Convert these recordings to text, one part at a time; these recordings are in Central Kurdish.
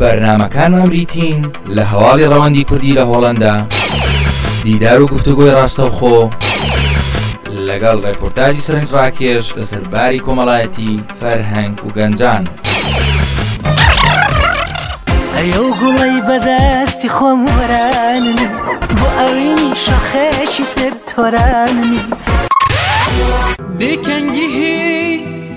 بەرنمەکانمان بریتین لە هەواڵی ڕەوەندی کوردی لە هۆڵندا دیدار و گفتوگۆی ڕاستەوخۆ لەگەڵ ڕێپۆرتاجی سەرنج ڕاکێش لەسەر باری کۆمەڵایەتی فەرهەنگ و گەنجان. ئەو گوڵی بەدەستی خۆم وەران بۆ ئەوینی شەخێکی تر تۆراننی دێکەنگی هی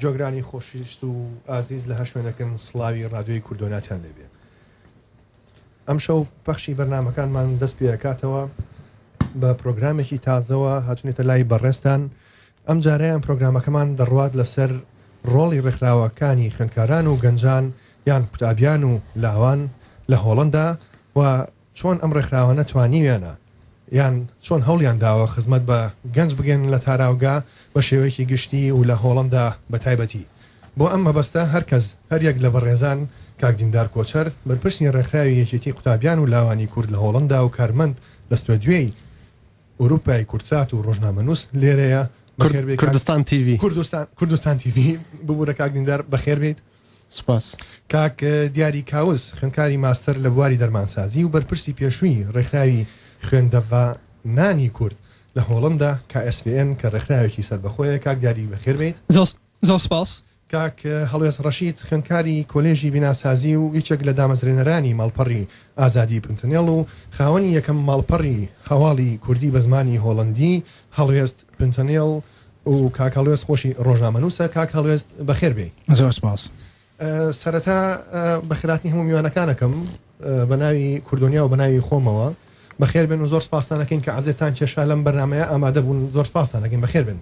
جۆگرانی خۆشویست و ئازیز لە هەر شوێنەکن سڵاوی ڕادیۆی کوردۆناتیان لێبێ ئەم شەو پەخشی بەرنمەکانمان دەست پێکاتەوە بە پرۆگرامێکی تازەوە هاتونێتە لای بەڕێستان ئەم جارەیان پرۆگرامەکەمان دەڕوات لەسەر ڕۆڵی ڕێکخراوەکانی خوێندکاران و گەنجان یان قوتابیان و لاوان لە هۆڵندا و چۆن ئەم ڕێکخراوانە توانیویانە یان چۆن هەوڵیان داوە خزمەت بە گەنج بگەێنن لە تاراوگە بە شێوەیەکی گشتی و لە هۆڵەندا بە تایبەتی؟ بۆ ئەم مەبەستە هەر کەس، هەر یەک لە بەڕێزان کاک دیندار کۆچەر، بەرپرسی ڕێکخراوی یەکێتی قوتابیان و لاوانی کورد لە هۆڵەندا و کارمەند لە ستۆدیۆی ئورووپای کوردسات و ڕۆژنامەنووس لێرەیە، بەخێر بێی کاک. کوردستان تیڤی. کوردستان کوردستان تیڤی، ببوورە کاک دیندار، بەخێر بێیت. سوپاس. کاک دیاری کاوس، خوێندکاری ماستەر لە بواری دەرمانسازی و بەرپرسی پێشووی ڕێکخراوی خوێندەڤانانی کورد لە هۆڵەندا، KSVN، کە ڕێکخراوێکی سەربەخۆیە، کاک دیاری بەخێر بێیت. زۆر سوپاس. کاک هەڵوێست ڕەشید، خوێندکاری کۆلێژی بیناسازی و یەکێک لە دامەزرێنەرانی ماڵپەڕی ئازادی پنتنێڵ و خاوەنی یەکەم ماڵپەڕی هەواڵی کوردی بە زمانی هۆڵەندی، هەڵوێست پنتنێڵ، و کاک هەڵوێست خۆشی ڕۆژنامەنووسە کاک هەڵوێست بەخێر بێی زۆر سپاس سەرەتا بەخراتی هەموو میوانەکانەکەم بە ناوی کوردۆنیا و بە ناوی خۆمەوە بەخێر بن و زۆر سپاسانەکەین کە عزێتان کێشا لەم بەرنمەیە ئامادە بوون زۆر سپاسانەکەین بەخێر بن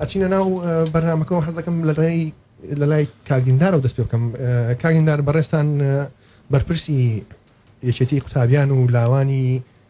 ئەچینە ناو بەرنمەکەەوە حەزەکەم لە ڕێی لە لای کاگیندار و دەست پێ بکەم کاگیندار بەڕێستان بەرپرسی یەکێتی قوتابیان و لاوانی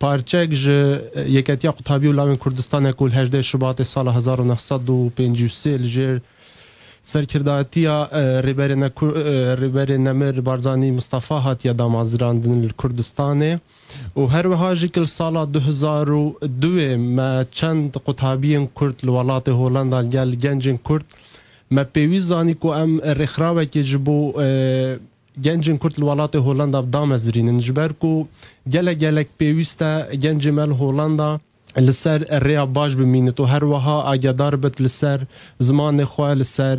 پارچەک ژە یەکەتیە قوتابی و لاوێن کوردستانە کول هەژدەی شوباتێ ساڵە هەزار و نە سەد و پێنج و سێ لە ژێر سەرکردایەتیە رێبەرێنە کو رێبەرێ نەمر بارزانی مستەفا هاتیە دامازراندن لە کوردستانێ و هەروەها ژی کل ساڵە دو هەزار و دوێ مە چەند قوتابیێن کورد لە وەڵاتێ هۆلەندا گەل گەنجێن کورد مە پێویست زانی کو ئەم رێکخراوەکێ ژ بۆ گەنجن کورد لە وەڵاتی هۆلەندا بدامەزرینن ژ بەر کو گەلە گەلەک پێویستە گەنجی مەل هۆلەندا لە سەر رێیا باش بمینت و هەر وەها ئاگەدار بت لە سەر زمانێ خوە لە سەر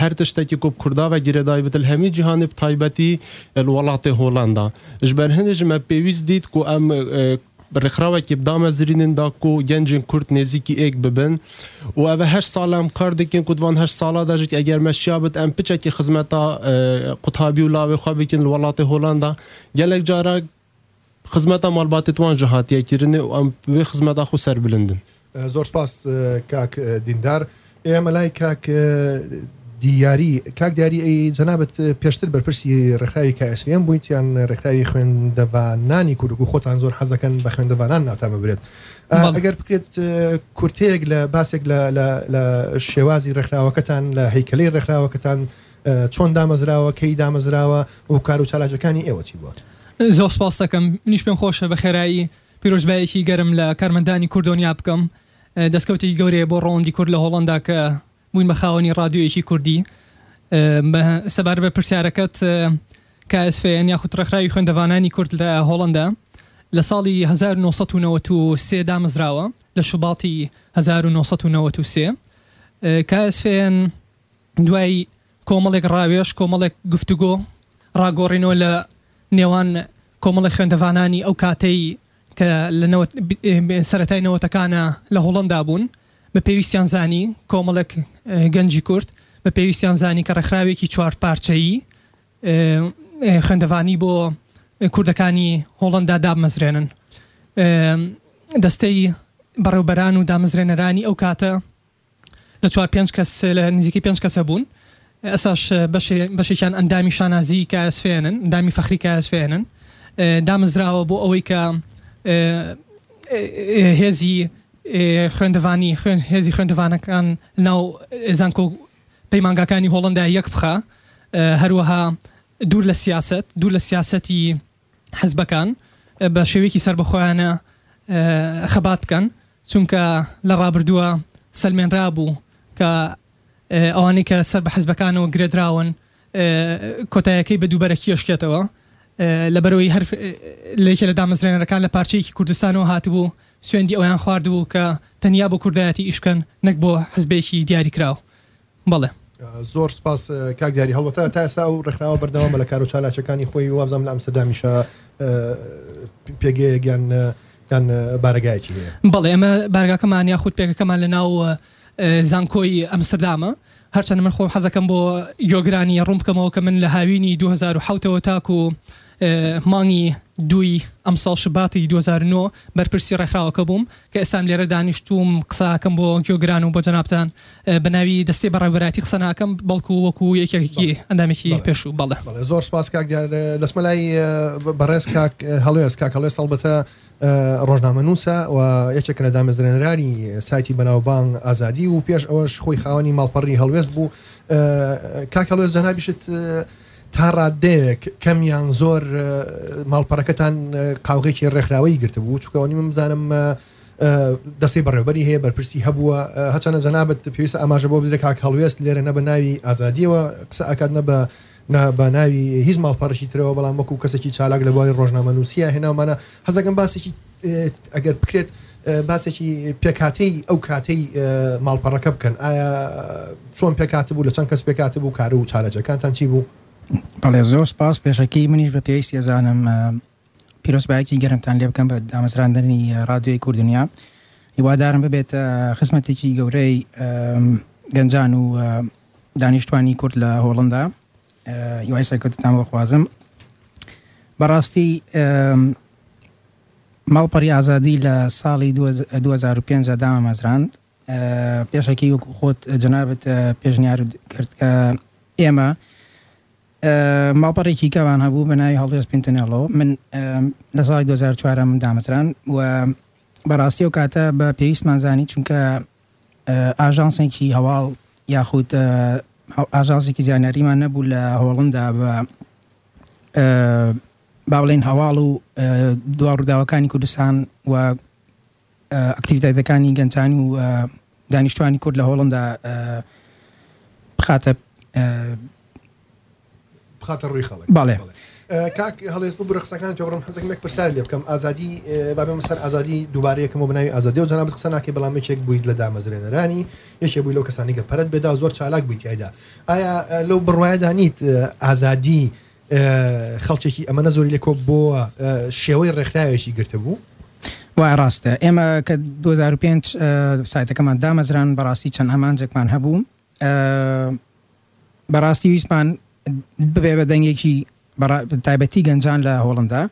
هەر تشتەکی کو کورداڤە گرێدای بت لە هەمی جیهانێ بە تایبەتی لە وەڵاتی هۆلەندا ژ بەر هندێ ژمە پێویست دیت کو ئەم ڕێکخراوەکی بدامەزرینن داکو گەنجن کورد نێزیکی ئێک ببن و ئەڤە هەشت ساڵە ئەم کار دکن کو دڤان هەشت ساڵا داژیک ئەگەر مەشیا بد ئەم پچەکی خزمەتا قوتابی و لاێ خوە بکن لە وەڵاتێ هۆلاندا گەلەک جارا خزمەتا ماڵباتێ توان ژە هاتیە کیرنێ و ئەم وێ خزمەتا خو سەربلندن. زۆر سپاس کاک دیندار ئێمە لای کاک دیاری کاک دیاری ئەی جەنابەت پێشتر بەرپرسی ڕێکخراوی کاسم بوویت یان ڕێکخراوی خوێندەڤانانی کوردگو خۆتان زۆر حەزەکەن بە خوێندەڤانان ناوتان ببرێت ئەگەر بکرێت کورتەیەک لە باسێک لە شێوازی ڕێکخراوەکەتان لە هیکلی ڕێکخراوەکەتان چۆن دامەزراوە کەی دامەزراوە و کار و چالاکەکانی ئێوەتی بووە زۆر سپاستەکەم منیش پێم خۆشە بە خێرایی پیرۆزبایەکی گەرم لە کارمەندانی کوردۆنیا بکەم، دەستکەوتێکی گەورەیە بۆ ڕەوەندی کورد لە هۆڵەندا کە بووین بە خاوەنی ڕادیۆیەکی کوردی. سەبارەت بە پرسیارەکەت، KSVN یاخود ڕێکخراوی خوێندەڤانانی کورد لە هۆڵەندا لە ساڵی هەزار و نۆ سەد و نەوەد و سێ دامەزراوە، لە شوباتی هەزار و نۆ سەد و نەوەد و سێ KSVN دوای، کۆمەڵێک ڕاوێژ، کۆمەڵێک گفتوگۆ، ڕاگۆڕینەوە لە نێوان کۆمەڵێک خوێندەڤانانی ئەو کاتەی کە لە نەوەت سەرەتای نەوەتەکانە لە هۆڵەندا بوون، بە پێویستیان زانی کۆمەڵێک گەنجی کورد بە پێویستیان زانی کە ڕێکخراوێکی چوار پارچەیی خوێندەڤانی بۆ کوردەکانی هۆڵەندا دابمەزرێنن. دەستەی بەڕێوبەران و دامەزرێنەرانی ئەو کاتە لە چوار پێنج کەس لە نزیکەی پێنج کەسە بوون ئەساش بەشێکیان ئەندامی شانازی کاسفێنن ئەندامی فەخری کاسفێنن دامەزراوە بۆ ئەوەی کە هێزی خوێندەوانی خوێن هێزی خوێندەوانەکان ناو زانکۆ پەیمانگاکانی هۆڵندا یەک بخە هەروەها دوور لە سیاست دوور لە سیاستی حزبەکان بە شێوەیەکی سەربەخۆیانە خەبات بکەن، چونکە لە ڕابردووە سەلمێنرابوو کە ئەوانەی کە سەر بە حزبەکانەوە گرێدراون کۆتایەکەی بە دووبەرەکی ئەشکێتەوە، لەبەرئەوەی هەر لەیەکێ لە دامەزرێنەرەکان لە پارچەیەکی کوردستانەوە هاتبوو سوێندی ئەوەیان خواردبوو کە تەنیا بۆ کوردایەتی ئیش بکەن نەک بۆ حزبێکی دیاریکراو بەڵێ. زۆر سپاس کاک دیاری هەڵبەتە تا ئێستا و ڕێکخراوە بەردەوامە لە کار و چالاکیەکانی خۆی وابزانم لە ئەمستردامیشە پێگەیەگیان یان بارگایەکی هەیە بەڵێ ئەمە بارگاکەمان یا خودت پێکەکەمان لە ناو زانکۆی ئەمستردامە هەرچەند من خۆم حەزەکەم بۆ یۆگرانی ڕوون بکەمەوە کە من لە هاوینی 2010ەوە تاکو مانگی دووی ئەمساڵ، شوباتی دوو هەزار و نۆ، بەرپرسی ڕێکخراوەکە بووم، کە ئێستام لێرە دانیشتووم قسەئەکەم بۆ گوێگران و بۆ جەنابتان بە ناوی دەستەی بەڕێوەبەرایەتی قسە ناکەم، بەڵکو وەکو یەکێک ئەندامێکی پێشوو. بەڵێ. بەڵێ زۆر سوپاس کاک دیار. دەچمە لای بەڕێز کاک هەڵوێست. کاک هەڵوێست هەڵبەتە ڕۆژنامەنووسە و یەکێکە لە دامەزرێنەرانی سایتی بەناوبانگ ئازادی و پێش ئەوەش خۆی خاوەنی ماڵپەڕی هەڵوێست بوو. کاک هەڵوێست جەنابیشت تا ڕاددەیەک کەم یان زۆر ماڵپەڕەکەتان قاوغێکی ڕێکخراوەی گرتبوو چکە ئەوەنی من بزانم دەستی بەڕێوبەری هەیە بەرپرسی هەبووە هەچەنە جەنابەت پێویستە ئاماژە بۆ بدرێت کاک هەڵوێست لێرە نە بە ناوی ئازادیەوە قسە ئەکات نە بە بە ناوی هیچ ماڵپەڕشی ترەوە بەڵام وەکو کەسێکی چالاک لە بواری ڕۆژنامە نووسە هێناومانە حەزەکەم باسێکی ئەگەر بکرێت باسێکی پێکاتەی ئەو کاتەی ماڵپەڕەکە بکەن ئایا چۆن پێکات بوو لە چەند کەس پێکات بوو کار و چارەجەکانتان چی بوو بەڵێ زۆر سپاس پێشەکی منیش بە پێویستی ئەزانم پیرۆزبایەکی گەرمتان لێ بکەم بە دامەزراندنی ڕادوی کوردنیا هیوادارم ببێت خزمەتێکی گەورەی گەنجان و دانیشتوانی کورد لە هۆڵندا هیوای سەرکەوتتان بۆخوازم بەڕاستی ماڵپەڕی ئازادی لە ساڵی دوو هەزار و پێنج دامەمەزراند، پێشەکی وەکو خۆت جەنابت پێشنیارت کرد کە ئێمە ماڵپەڕێکی کەمان هەبوو بە ناوی هەڵوێست پینتنێڵۆ من لە ساڵی 2004 من دامەزران و بەڕاستی و کاتە بە پێویستمان زانی چونکە ئاژانسێکی هەواڵ یاخود ئاژانسێکی زانیاریمان نەبوو لە هۆڵندا بە با بڵێین هەواڵ و دوا ڕووداوەکانی کوردستان و ئەکتیڤیتەتەکانی گەنجان و دانیشتوانی کورد لە هۆڵندا بخاتە بخاتە ڕووی خەڵک باڵێ کاک هەڵێست بۆ برەخسەکان پێ بڕم حەزەکەم پرسیار لێ بکەم ئازادی بابێ مسەر ئازادی دووبارەیەکم بۆ بناوی ئازادی و جناب قسە ناکەی بەڵام یەکێک بوویت لە دامەزرێنەرانی یەکێ بووی لەو کەسانی کە پەرت بێدا زۆر چالاک بوویت یایدا ئایا لەو بڕواایدا نیت ئازادی خەڵکێکی ئەمەە زۆری لە کۆبووە شێوەی ڕێکخراوێکی گرتبوو وای ڕاستە ئێمە کە 2005 سایتەکەمان دامەزران بەڕاستی چەند ئامانجێکمان هەبوو بەڕاستی ویسمان ببێ بە دەنگێکی تایبەتی گەنجان لە هۆڵندا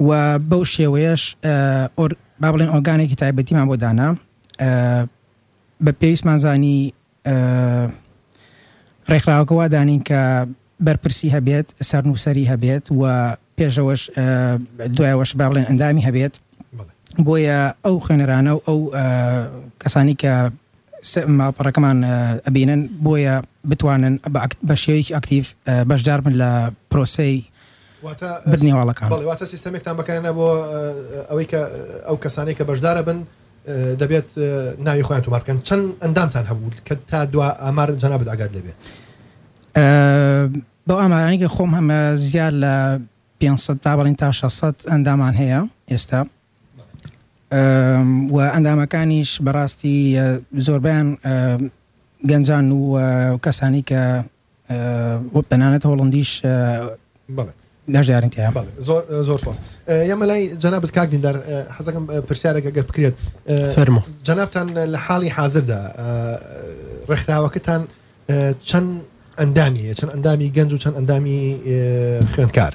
و بەو شێوەیەش با بڵێن ئۆگانێکی تایبەتیمان بۆ دانا بە پێویستمان زانی ڕێکخراوەکە وا دانین کە بەرپرسی هەبێت، سەرنووسەری هەبێت و پێشەوەش دوایەوەش با بڵێن ئەندامی هەبێت، بۆیە ئەو خوێنەرانە و ئەو کەسانی کە ماڵپەڕەکەمان ئەبینن بۆیە بتوانن بە شێوەیەکی ئەکتیڤ بەشدار بن لە پرۆسەی بردنی هەواڵەکان. بەڵێ واتە سیستەمێکتان بەکارهێنا بۆ ئەوەی کە ئەو کەسانەی کە بەشدارە بن، دەبێت ناوی خۆیان تۆمار بکەن چەند ئەندامتان هەبوو کە تا دوا ئامار جەنابت ئاگات لێبێ بۆ ئامارانی کە خۆم هەمە زیاد لە 500 تا بەڵین تا 600 ئەندامان هەیە ئێستا و ئەندامەکانیش بەڕاستی زۆربیان گەنجان و کەسانی کە وەک تەنانەت هۆڵندیش بەڵێ ناژیارن تیا بەڵێ زۆر زۆر سپاس ئێمە لای جەنابت کاک دیندار حەزەکەم پرسیارێک گەر بکرێت فەرمو جەنابتان لە حاڵی حاضردا ڕێکخراوەکەتان چەند ئەندامی چەند ئەندامی گەنج و چەند ئەندامی خوێندکار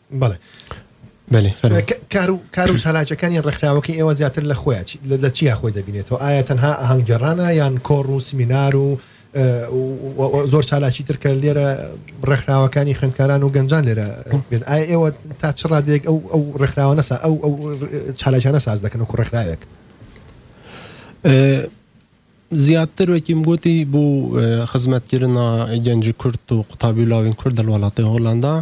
کار و چالاکیەکانی ڕێکخراوەکە ئێوە زیاتر لە خۆیان لە چیا خۆی دەبینێتەوە ئایا تەنها ئاهەنگگەڕانە یان کۆڕ و سمینار و زۆر چالاکی ترکە لێرە ڕێکخراوەکانی خوێندکاران و گەنجان لێرە بێت ئایا ئێوە تا چ ڕادێک ئەو ئەو ڕێکخراوە نەسا ئەو ئەو چالاکیانە ساز دەکەن و کوڕێکخراوێک زیاتر وەکیم گۆتی بو خزمەت کرنا گەنج کورد و قوتابی لاوین کورد دەل وەڵاتەی هۆلەندا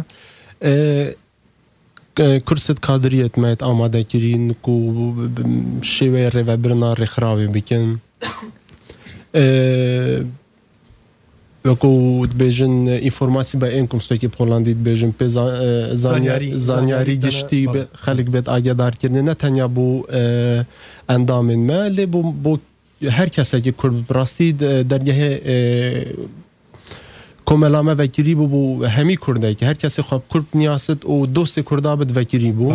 کورسد کادریەت مەیت ئامادە کرین کو شێوەی ڕێڤەبرنا ڕێکخراوی بکن وەکو دبێژن ئینفۆرماسی بە ئێن کۆمستۆکی پۆڵەندی دبێژن پێ زانیاری گشتی خەلک بێت ئاگادار کردنێ نە تەنیا بۆ ئەندامێن مە لێ بۆ بۆ هەر کەسێکی کورد بڕاستی دەرگەهێ کۆمەلامە ڤەکیری بوو بوو هەمی کوردێکی هەر کەسی خۆ کورد نیاست و دۆستی کوردا بت ڤەکیری بوو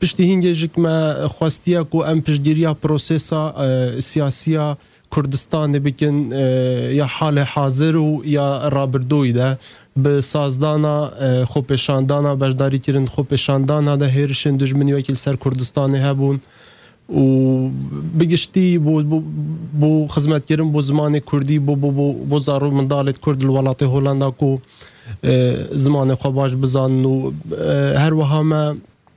پشتی هینگێژکمە خواستیە و ئەم پشتگیریا پرۆسسا سیاسیە کوردستانی بکن یا حال حازر و یا رابردووی دە بە سازدانا خوپیشاندانا بەشداری کرن خوپیشاندانا دە هێرشێن دوژمنی وەکیل سەر کوردستانی هەبوون و بە گشتی بۆ بۆ خزمەت کردن بۆ زمانی کوردی بۆ بۆ بۆ زاڕ و منداڵێت کورد لە وەڵاتی هۆلەندا و زمانی خۆ باش بزانن و هەروەهامە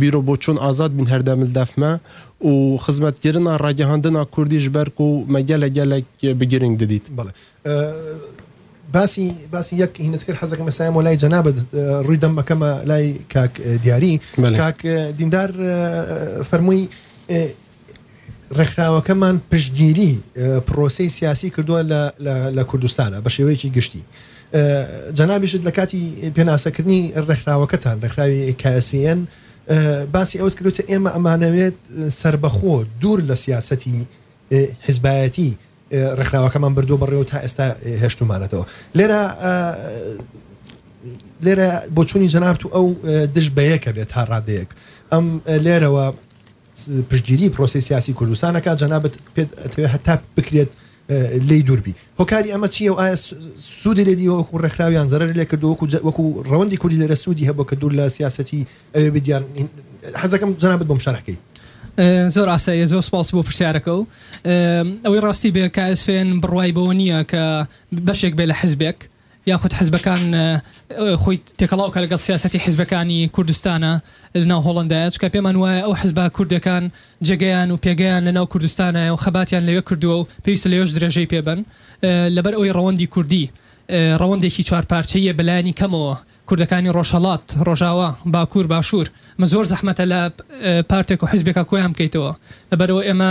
بیرۆ بۆ چون ئازاد بین هەر دەمل دەفمە و خزمەتکردنا ڕاگەهاندنا کوردی ژ بەرک و مە گەلە گەلەک بگرنگ ددیت. بەڵێ باسی باسی یەک هینت کرد حەزەکەم ئێستا مۆ لای جەنابت ڕووی دەم مەکەمە لای کاک دیاری بەلێ. کاک دیندار فەرمووی ڕێکخراوەکەمان پشتگیری پرۆسەی سیاسی کردووە لە کوردستانە بە شێوەیەکی گشتی جەنابیشت لە کاتی پێناسەکردنی ڕێکخراوەکەتان ڕێکخراوی کاسفN باسی ئەوت کردوتە ئێمە ئەمانەوێت سربەخۆ دوور لە سیاستی حزبایەتی ڕێکخراوەکەمان بردو بەڕێوە تا ئێستا هێشتومانەتەوە لێرە لێرە بۆچوونی جەنابت و ئەو دژ بەیەکە بێت تا ڕادەیەک ئەم لێرەوە پشتگیری پرۆسەی سیاسی کوردستان ئەکات جەنابت پێت ئەتەوێت هەتا بکرێت لی دووربی هۆکاری ئەمە چیە و ئایا سوودی لێدی وەکو ڕێکخراویان زەرەر لێ کرد وەکو وەکو ڕەوەندی کوردی لێرە سوودی هەبوو کە دوور لە سیاستی ئەوێ بدیان حەزەکەم جەنابت بۆم شەرحکەی زۆر ئاساییە زۆر سپاس بۆ پرسیارەکە و ئەوەی ڕاستی بێ کاسفێن بڕوای بەوە نییە کە بەشێک بێ لە حزبێک یاخود حزبەکان خۆی تێکەڵاو بکات لەگەڵ سیاسەتی حزبەکانی کوردستانە لەناو هۆڵەندایە، چونکە پێمان وایە ئەو حزبە کوردەکان جێگەیان و پێگەیان لەناو کوردستانایە و خەباتیان لەوێ کردووە و پێویستە لەوێش درێژەی پێ بەن لەبەر ئەوەی ڕەوەندی کوردی ڕەوەندێکی چوار پارچەییە بە لایەنی کەمەوە کوردەکانی ڕۆژهەڵات، ڕۆژاوا، باکوور، باشوور زۆر زەحمەتە لە پارتێک و حزبێکا کۆیان بکەیتەوە لەبەر ئەوە ئێمە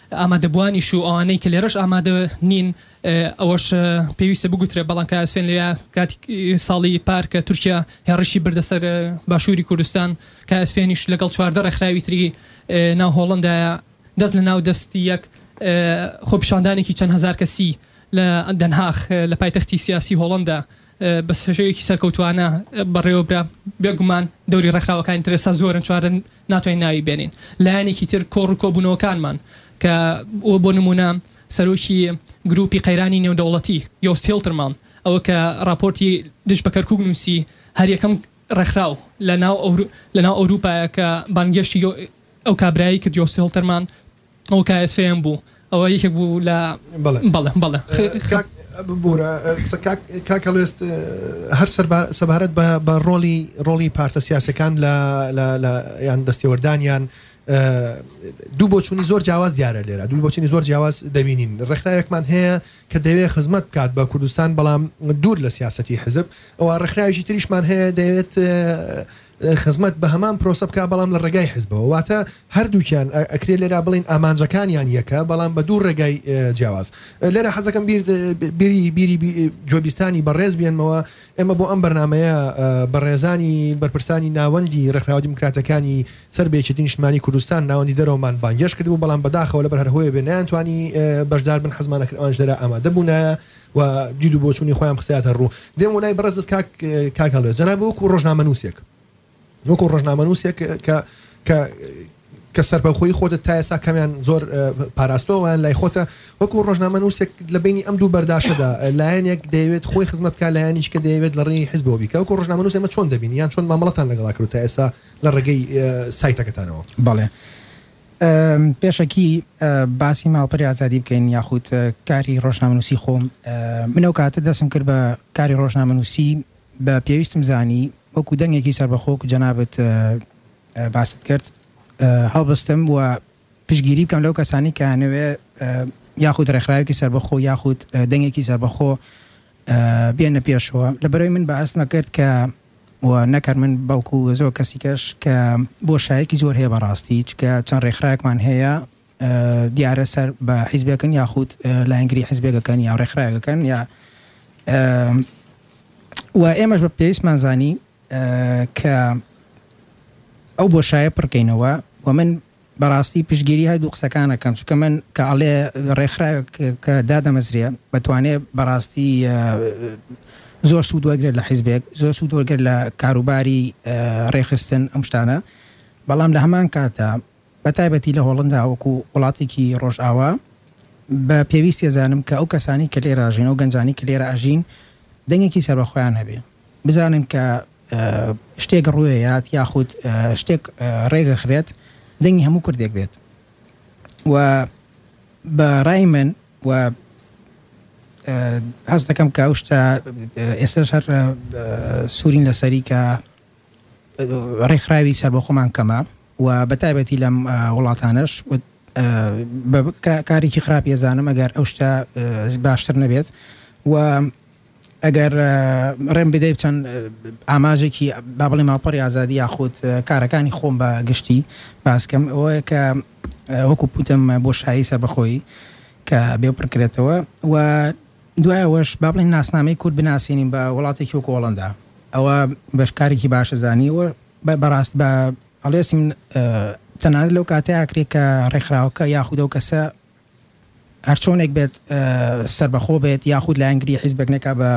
ئامادەبووانیش و ئەوانەی کە لێرەش ئامادە نین ئەوەش پێویستە بگوترێت، بەڵام کاک ئەسفێن لەوێیا کاتی ساڵی پار کە تورکیا هێڕشی بردە سەر باشووری کوردستان کاک ئەسفێنیش لەگەڵ چواردە ڕێکخراوی تری ناو هۆڵەندایە دەست لە ناو دەستی یەک خۆپیشاندانێکی چەند هەزار کەسی لە دەنهاخ لە پایتەختی سیاسی هۆڵەندا بەسەژەوێکی سەرکەوتوانە بەڕێوە برا بێگومان دەوری ڕێکخراوەکانی تر ئێستا زۆرن چوارە ناتوانین ناوی بێنین لایەنێکی تر کۆڕ و کۆبونەوەکانمان کە وە بۆ نمونە سەرۆکی گروپی قەیرانی نێودەوڵەتی یۆست هیڵترمان ئەوە کە ڕاپۆرتی دژ بە کەرکوک نوسی هەر یەکەم ڕێکخراو لە ناو ئەورو لە ناو ئەوروپایە کە بانگێشتی ئەو کابرایەی کرد یۆست هیڵترمان ئەو کایەس فێم بوو ئەوە یەکێک بوو لە بەڵێ بەڵێ بەڵێ کاک ببورە قسە کاک کاک هەڵوێست هەر سەربار- سەبارەت بە بە ڕۆڵی ڕۆڵی پارتە سیاسەکان لە لە لە یان دەستێوەردانیان ئە، دوو بۆچوونی زۆر جیاواز دیارە لێرە دوو بۆچوونی زۆر جیاواز دەبینین ڕێکخراوێکمان هەیە کە دەیەوێت خزمەت بکات بە کوردستان بەڵام دوور لە سیاسەتی حزب ئەوە ڕێکخراوێکی تریشمان هەیە دەیەوێت خزمەت بە هەمان پرۆسە بکا بەڵام لە ڕێگای حزبەوە واتە هەردووکیان ئەکرێ لێرا بڵێن ئامانجەکانیان یەکە بەڵام بە دوو ڕێگای جیاواز لێرە حەزەکەم بیری بیری گۆبیستانی بەڕێز بێنمەوە ئێمە بۆ ئەم بەرنمەیە بەڕێزانی بەرپرسانی ناوەندی ڕێکخراوە دیموکراتەکانی سەر بێچێتی نیشتمانی کوردستان ناوەندی دەرەوەمان بانگێش کردبوو بەڵام بەداخەوە لە بەرهەرهۆیە بێ نیانتوانی بەشدار بن حەزمانەکردوانش دەرا ئامادە بوونایە و دید و بۆچونی خۆیان بخسیاتە ڕوو دێم و لای بەڕێزت کاک کاک هەڵێز جەناب وەکو ڕۆژنامەنووسێک وەکو ڕۆژنامەنووسێک کە کە کە سەربەخۆی خۆتە تا ئێسا کەمیان زۆر پاراستەوەیان لای خۆتە وەکو ڕۆژنامە نووسێک لە بینی ئەم دوو بەرداشەدا لایەنێک دەیەوێت خۆی خزمەت بکە لایەنیش کە دەیەوێت لە ڕێی حزبەوە بیکە وەکو ڕۆژنامە نووسێ مە چۆن دەبین یان چۆن مامەڵەتان لەگەڵا کرد تا ئێستا لە ڕێگەی سایتەکەتانەوە بەڵێ پێشەکی باسی ماڵپەری ئازادی بکەین یاخود کاری ڕۆژنامەنووسی خۆم من ئەو کاتە دەسم کرد بە کاری ڕۆژنامەنووسی بە پێویستم زانی وەکو دەنگێکی سربەخۆ و جەنابت باست کرد هەڵبستم و پشگیری بکەم لەو کەسانی کە نوێ یاخود ڕێکخراوێکی سربەخۆ یاخود دەنگێکی سربەخۆ بێنە پێشەوە لە بەرەوەی من بە ئەستمە کرد کە و نەک هەر من بەڵکو زۆر کەسیکەش کە بۆ شایەکی زۆر هەیە بەڕاستی چونکە چەند ڕێکخراوێکمان هەیە دیارە سەر بە حیزبەکەن یاخود لایەنگری حیزبێکەکەن یا ڕێکخراوێکەکەن یا و ئێمەش بە پێویستمان زانی کە ئەو بۆشایە پڕکەینەوە و من بەڕاستی پشتگیری هەردوو قسەکان ئەکەم چونکە من کە ئەڵێ ڕێکخراوێک کە دادەمەزرێ بەتوانێ بەڕاستی زۆر سوود وەرگێت لە حیزبێک زۆر سوود وەرگێت لە کاروباری ڕێخستن ئەم شتانە بەڵام لە هەمان کاتە بە تایبەتی لە هۆڵندا وەکو وڵاتێکی ڕۆژئاوا بە پێویست ێزانم کە ئەو کەسانی کە لێ راژین ئەو گەنجانی کە لێرە ئەژین دەنگێکی سەربەخۆیان هەبێ بزانن کە شتێک ڕوێیات یاخود شتێک ڕێگەخرێت دەنگی هەموو کوردێک بێت و بە ڕای من و هەست دەکەم کە شتە ئێستا هەر سوورین لەسەری کە ڕێکخراوی سەر بە خۆمان کەمە و بەتایبەتی لەم وڵاتانش کارێکی خراپی ێزانم ئەگەر ئەو شتە باشتر نەبێت و ئەگەر ڕێم بدەیت چەند ئاماژێکی با بڵێ ماڵپەڕی ئازادی یاخود کارەکانی خۆم بە گشتی باسکەم ئەوەیە کە وەکو پوتم بۆ شایی سەربەخۆیی کە بێ پڕکرێتەوە و دوایەوەش با بڵێن ناسنامەی کورد بناسیێنین بە وڵاتێکی وەکو هۆڵندا ئەوە بەشکارێکی باشە زانیەوە بەڕاست بە هەڵێسم تەنانەت لەو کاتەیە ئاکرێت کە ڕێکخراوەکە یاخود ئەو کەسە هەرچۆنێک بێت سەربەخۆ بێت یاخود لایەنگری حیزبێک نەکا بە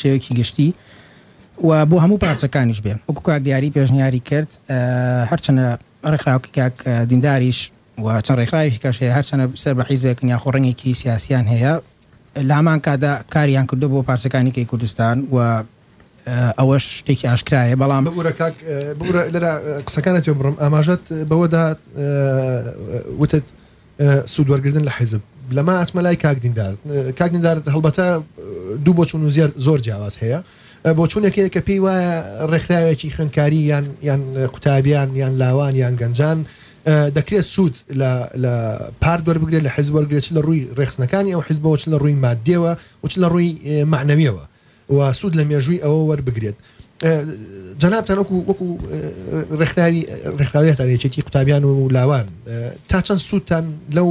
شێوەیەکی گشتی و بۆ هەموو پارچەکانیش بێ وەکو کاک دیاری پێشنیاری کرد هەرچەنە ڕێکخراوکی کاک دینداریش و چەند ڕێکخراوی کەش هەیە هەرچەنە سەر بە حیزبێکن یاخۆ ڕەنگێکی سیاسیان هەیە لەهەمان کاتدا کاریان کردووە بۆ پارچەکانی کەی کوردستان و ئەوەش شتێکی ئاشکرایە بەڵام ببورە کاک ببورە لەرا قسەکانت پێ بڕم ئاماژەت بەوەدا وتت سوود وەرگن لە حیزب لەما ئەچمە لای کاک دیندار کاک دیندار هەڵبەتە دوو بۆ چون و زیێر زۆر جیاواز هەیە بۆ چونێکەیە کە پێی وایە ڕێکخراوێکی خوێندکاری یان یان قوتابیان یان لاوان یان گەنجان دەکرێت سوود لە لە پارت وەربگرێت لە حزب وەرگێت چ لە ڕووی ڕێخستنەکانی ئەو حزبەوە چ لە ڕووی مادێەوە و چ لە ڕووی معنەویەوە و سوود لە مێژووی ئەوە وەربگرێت جەنابان وەکو وەکو ڕێکخراوی ڕێکخراوێتان یەکێتی قوتابیان و لاوان تا چەند سوودتان لەو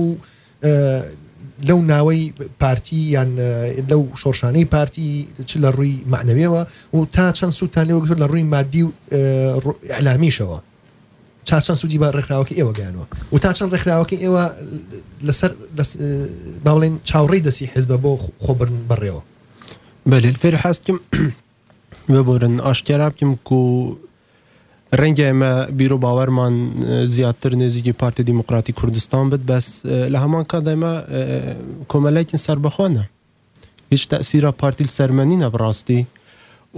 لەو ناوەی پارتی یان لەو شۆرشانەی پارتی چ لە ڕووی معنەویەوە و تا چەند سوودتان لەوەگرتو لە ڕووی مادی و ئەلامیشەوە تا چەند سوودی بە ڕێکخراوەکەی ئێوە گەیانەوە و تا چەند ڕێکخراوەکەی ئێوە لەسەر با بڵێن چاوڕێی دەستی حزبە بۆ خۆبرن بەڕێوە بەێ فێر حستم ببورن ئاشتیارا بکەم و ڕەنگە ئێمە بیرۆ باوەرمان زیاتر نێزیکی پارتی دیموکراتی کوردستان بێت بەس لە هەمان کادایمە کۆمەلایکن سەربەخۆنە هیچ تەئسیرە پارتی لسەرمە نینە بڕاستی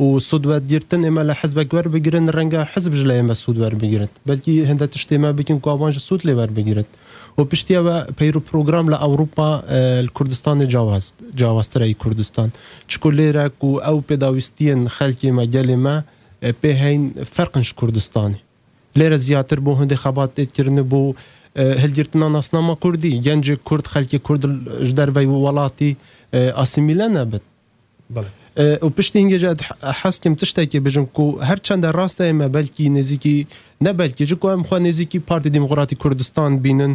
و سود وەرگرتن ئێمە لە حزبەک وەربگرن رەنگە حزبش لە ئێمە سود وەربگرت بەلکی هندە تشتێ مە بکن کو ئەوانش سود لێ وەربگرت و پشتی ئەوە پەیر و پروگرام لە ئەوروپا کوردستان جیاواز جیاوازترە ئی کوردستان چکو لێرە کو ئەو پێداویستیەن خەلکێ مە گەلێ مە پێ هەین فەرقنش کوردستانی. لێرە زیاتر بۆ هەندێ خەبات دێت کردنە بۆ هەلگرتنا ناسنامە کوردی، گەنجێک کورد خەلکی کورد ژ دەرڤەی وەڵاتی ئاسیمیلە نەبت. و پشتی هنگێ جا حەز کم تشتێکی بژم کو هەر چەندە ڕاستە ئێمە بەلکی نێزیکی نە بەلکی جکو ئەم خوا نێزیکی پارتی دیموقراتی کوردستان بینن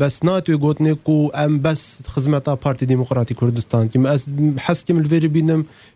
بەس ناتوێ گۆتنێ کو ئەم بەس خزمەتا پارتی دیموقراتی کوردستان کم ئەز حەز کم لڤێری بینم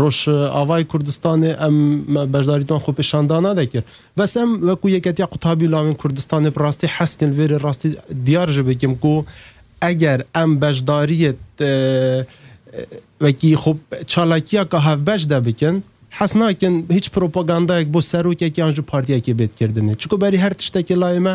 ڕۆژئاڤای کوردستانێ ئەم بەشداریتوان خۆپێشاندانە دەکرد بەس ئەم وەکو یەکەتیا قوتابی و لاوێن کوردستانێ بڕاستی حەزکرد ڤێرێ ڕاستی دیار ژە بگیم کو ئەگەر ئەم بەشداریت وەکی خۆ چالاکیا کە هاڤبەش دە بکن حەز ناکن هیچ پرۆپاگاندایەک بۆ سەرۆکێک یان ژە پارتیەکێ بێت کردنێ چکۆ بەری هەر تشتەکێ لایێ مە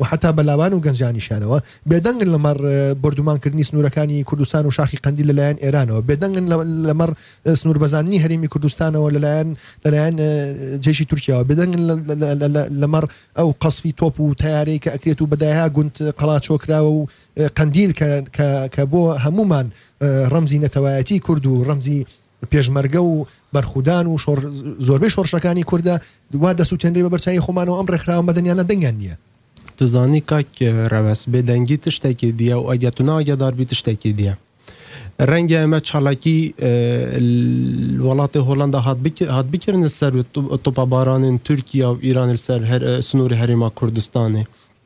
و حەتا بە لاوان و گەنجانیشیانەوە، بێدەنگن لەمەڕ بۆردومانکردنی سنوورەکانی کوردستان و شاخی قەندیل لەلایەن ئێرانەوە، بێدەنگن لەمەڕ سنووربەزاندنی هەرێمی کوردستانەوە لەلایەن لەلایەن جەیشی تورکیاوە، بێدەنگن لەمەڕ ئەو قەسفی تۆپ و تەیارەی کە ئەکرێت و بە دەیەها گوند قەڵاچۆ کراوە و قەندیل کە بۆ هەموومان ڕەمزی نەتەوایەتیی کورد و ڕەمزی پێشمەرگە و بەرخودان و شۆڕ زۆربەی شۆڕشەکانی کوردە دوا دەسووتێنرێ بە بەرچایی خۆمانەوە ئەم ڕێکخراوە مەدەنیانە دەنگیان نییە دەزانی کاک ڕەوەس بێدەنگی تشتێکی دیە و ئەگە تو ناگەداربی تشتێکی دیە ڕەنگە ئەمە چالاکی وڵاتی هۆڵندا هات بکردن سەر تۆپە بارانن تورکیا و ئیرانی سەر سنووری هەرێما کوردستانی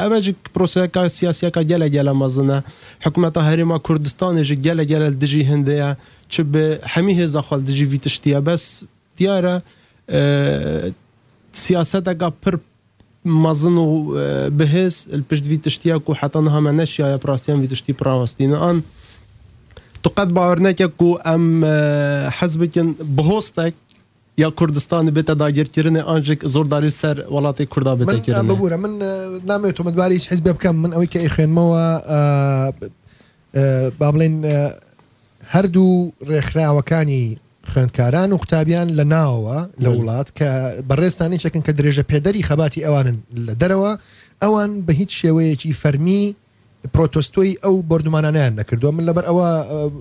ئەوە ژ پرۆسەکە سیاسیەکە گەلە گەلە مەزنە، حکومەتە هەرێما کوردستانێ ژ گەلە گەلە لە دژی هندەیە، چ ب حەمی هێزە خوە لە دژی ڤی تشتیە، بەس دیارە سیاسەتەکە پر مەزن و ب هێز ل پشت ڤی تشتیە کو حەتا نها مە نەشیایە پراستیان ڤی تشتی پراوەستینە ئان تو قەت باوەر نەکە کو ئەم حزبکن بهۆستەک یا کوردستان بێتە داگیرکرنێ ئانژێک زۆر داری سەر وەڵاتێ کوردا بێتە کێرنێ. من ببورە من نامەوێ تۆمەتباری هیچ حیزبێ بکەم من ئەوەی کە ئەیخوێنمەوە با بڵێن هەردوو ڕێکخراوەکانی خوێندکاران و قوتابیان لە ناوەوە لە وڵات کە بەڕێستان یەکێکن کە درێژە پێدەری خەباتی ئەوانن لە دەرەوە ئەوان بە هیچ شێوەیەکی فەرمی پرۆتۆستۆی ئەو بۆردومانانەیان نەکردوە من لەبەر ئەوە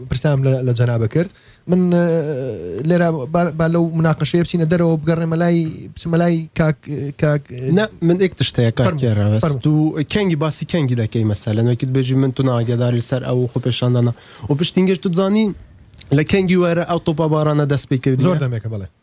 پرسام لە جەنابە کرد من لێرە با لەو مناقەشەیە بچینە دەرەوە بگەڕێ مەلای مەلای کاک من ئێک تشتەیەکارکێڕەوە دوو کەنگی باسی کەنگی دەکەی مەسەلەن وەکت بێژی من تو ناگەدار لەسەر ئەو خۆ پێشاندانە و پشتینگەشت زانی لە کەنگی وەرە ئەو تۆپا بارانە دەست پێ کرد زۆر دەمێکە بڵێ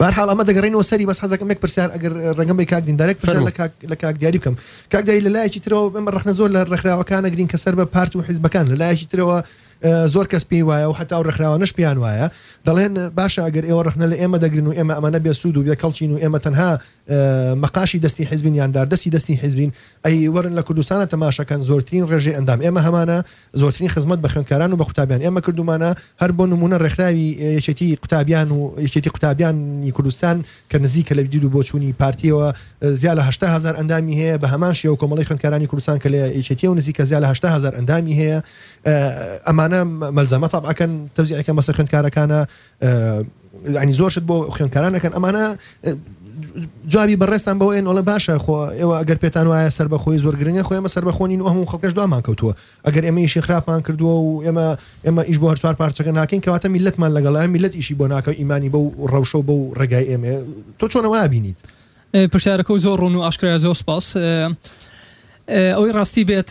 بەرحال ئەمە دەگەڕینەوە سەری بەس حەزەکەم یەک پرسیار ئەگەر ڕەنگەم بە کاک دیندارێک پرسیار لە کاک دیاری بکەم کاک دیاری لە لایەکی ترەوە ئەمە ڕخنە زۆر لە ڕێکخراوەکانە گرین کە سەر بە پارت و حیزبەکان لە لایەکی ترەوە زۆر کەس پێی وایە و حتا و ڕێکخراوانش پیان وایە دەڵێن باشە ئەگەر ئێوە ڕخنە لە ئێمە دەگرن و ئێمە ئەمەە بێ سوود و بێ کەڵچین و ئێمە تەنها مەقاشی دەستی حزبین یاندار دەستی دەستی حزبین ئەی وەرن لە کوردستانە تەماشەکەن زۆرترین ڕێژەی ئەندام ئێمە هەمانە زۆرترین خزمەت بە خوێندکاران و بە قوتابیان ئێمە کردومانە، هەر بۆ نموونە ڕێکخراوی یەکێتی قوتابیان و یەکێتی قوتابیانی کوردستان کە نزیکە لە دید و بۆچوونی پارتییەوە زیا لە هەشتا هەزار ئەندامی هەیە بە هەمان شێوە کۆمەڵی خوێندکارانی کوردستان کە لە یەکێتیە و نزیکە زیا لە هەشتا هەزار ئەندامی هەیە ئەمانە مەلزەمە تەبعەکەن تەوزیعەکەن بەسەر خوێندکارەکانە ینی زۆر شت بۆ خوێنکاران دەکەن ئەمانە جوابی بەڕێستان بەوە ئێن ئەڵە باشە خۆ ئێوە ئەگەر پێتان وایە سەر بەخۆی زۆر گرنگە خۆ ئمە سەر بەخۆنین و هەموو خەکەش دوامان کەوتووە ئەگەر ئێمە یشی خراپمان کردووە و ئێمە ئێمە ئیش بۆ هەر چوار پارچەکە ناکەین کەواتە میلەتمان لەگەڵ میلەت ئیشی بۆ ناکە ئیمانی بەو ڕەوشە و بەو ڕێگای ئێمە تۆ چۆنەوە بینیت پرسیارەکە زۆر ڕون و ئاشکرای زۆر سپاس ئەوەی ڕاستی بێت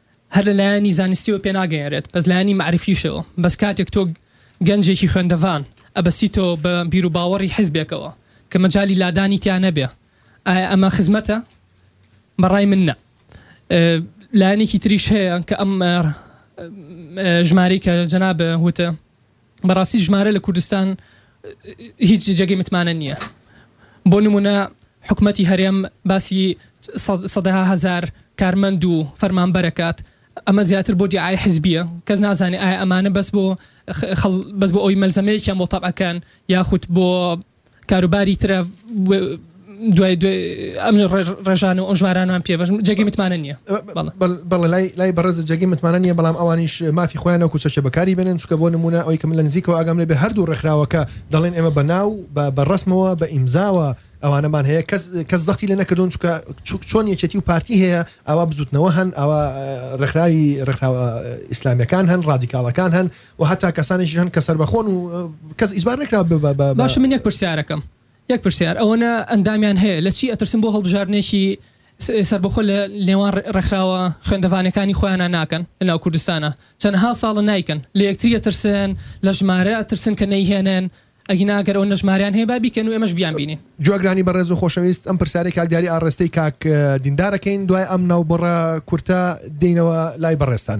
هەر لە لایەنی زانستیەوە پێ ناگەیەنرێت بەس لایەنی مەعریفیشەوە بەس کاتێک تۆ گەنجێکی خوێندەڤان ئەبەستیتەوە بە بیروباوەڕی حیزبێکەوە کە مەجالی لادانی تیا نەبێ ئایا ئەمە خزمەتە؟ بەڕای من نە لایەنێکی تریش هەیە کە ئەم ژمارەی کە جەناب وتە بەڕاستی ژمارە لە کوردستان هیچ جێگەی متمانە نییە بۆ نمونە حکومەتی هەرێم باسی سەدەها هەزار کارمەند و فەرمان بەرەکات ئەمە زیاتر بۆ دیعای حزبیە کەس نازانێ ئایا ئەمانە بەس بۆ بەس بۆ ئەوی مەلزەمەیەکیان بۆ تەبعکەن یاخود بۆ کاروباری ترە دوای دوای ئەم ڕێژان و ئەو ژمارانوان پێ بەش جێگەی متمانە نییە بەڵێ لای لای بەڕێز جێگەی متمانە نیە بەڵام ئەوانیش مافی خۆیان و کوچەکە بەکاری بێنن چکە بۆ نمونە ئەوی کەم لە نزیکەوە ئەگەم لێ بە هەردوو ڕێکخراوەکە دەڵێن ئێمە بە ناو بە بەڕسمەوە بە ئیمزاوە ئەوانەمان هەیە کەس کەس زەختی لە نەکردون چکە چۆن یەکێتی و پارتی هەیە ئەوە بزوتنەوە هەن ئەوە ڕێکخراوی ڕێکخراوە ئیسلامیەکان هەن ڕادیکاڵەکان هەن و هەتا کەسانێکیش هەن کە سەربەخۆن و کەس ئیجبار نەکراوە بە- بە- بە- بە- باشە من یەک پرسیارەکەم یەک پرسیار ئەوەنە ئەندامیان هەیە لە چی ئەترسن بۆ هەڵبژاردنێکی س- سەربەخۆ لە نێوان ڕێ- ڕێکخراوە خوێندەڤانەکانی خۆیانە ناکەن لە ناو کوردستانا چەنەها ساڵە نایکەن لە یەکتری ئەترسن لە ژمارە ئەترسن کە نەیهێنن ئەگینا گەر ئەوەنە ژماریان هەیە با بیکەن و ئێمەش بیان بینین جوگرانی بەڕێز و خۆشەویست ئەم پرسیارەی کاک دیاری ئاڕێستەی کاک دیندارەکەین دوای ئەم ناوبڕە کورتە دێینەوە لای بەڕێزتان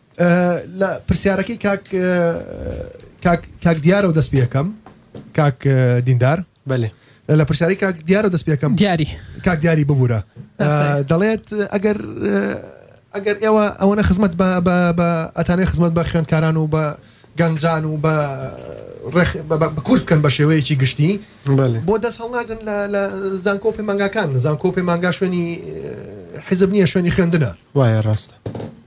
لە پرسیارەکەی کاک کاک کاک دیارەوە دەست پێەکەم کاک دیندار بەێ لە پرسیاری کاک دیارە دەست پێەکەم دیاری کاک دیاری ببوورە دەڵێت ئەگەر ئەگەر ئێوە ئەوەنە خزمەت بە ئەتانەی خزمەت بە خوێندکاران و بە گەنجان و بە بکورد بکەن بە شێوەیەکی گشتی بۆ دەست هەڵناگرن لە زانکۆ پەیمانگاکان زانکۆ پەیمانگا شوێنی حزب نییە شوێنی خوێندنە وایە ڕاستە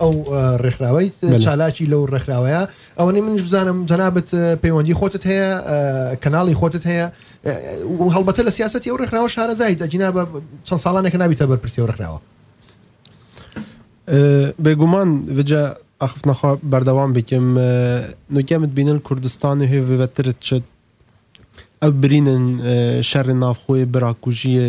ئەو ڕێکخراوەی چالاکی لەو ڕێکخراوەیە ئەوەی منش بزانم جەنابەت پەیوەندی خۆتت هەیە کەناڵی خۆتت هەیە هەڵبەتە لە سیاستی ئەو ڕێکخراوە شارەزایت ئەگینا بە چەند ساڵانێک نابیتە بەرپرسی و ڕێکخراوە بێگومان بجا ئەخف نەخوا بەردەوام بکەم نوکەمت بینن کوردستان و هێڤەترت شت ئەو برینن شەڕی ناوخۆی براکوژیە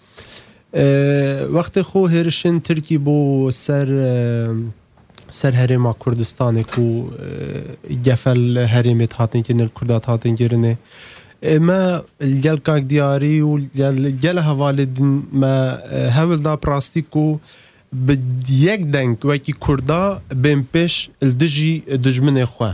وەختێ خۆ هێرشێن ترکی بۆ سەر سەر هەرێما کوردستانێک و گەفەل هەرێمێت هاتن کە نەر کوردات هاتن گرنێ ئێمە گەل کاک دیاری و گەلە هەواڵێ مە هەولدا پڕاستی و یەک دەنگ وەکی کوردا بێن پێش دژی دژمنێ خوێ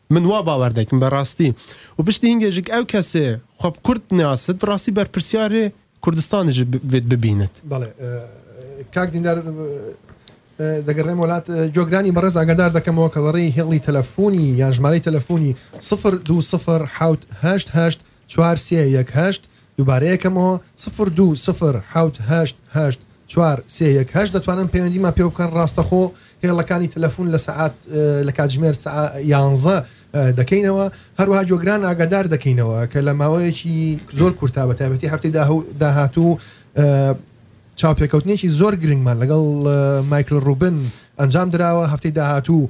من وا باوەر دەکم بە راستی و پشتی هینگێژک ئەو کەسێ خۆ کورد ناست راستی بەرپرسیارێ کوردستانیش بێت ببینت. بەڵێ کاک دیندار دەگەرێم وەلات گۆگرانی بەڕێز ئاگادار دەکەمەوە کە لەڕێی هێڵی تەلەفونی یان ژمارەی تەلەفونی سفر دوو سفر حەوت هەشت هەشت چوار سێ یەک هەشت دوبارەیەکەمەوە سفر دوو سفر حەوت هەشت هەشت چوار سێ یەک هەشت دەتوانن پەیوەندیمان پێوە بکەن ڕاستەخۆ هێڵەکانی تەلەفون لە سەعات لە کاتژمێر سەع یانزە دەکەینەوە هەروها جۆگران ئاگادار دەکەینەوە کە لە ماوەیەکی زۆر کورتا بە تایبەتی هەفتی داهاتوو چاوپێکەوتنێکی زۆر گرنگمان لەگەڵ مایکل ڕوبن ئەنجام دراوە هەفتەی داهاتوو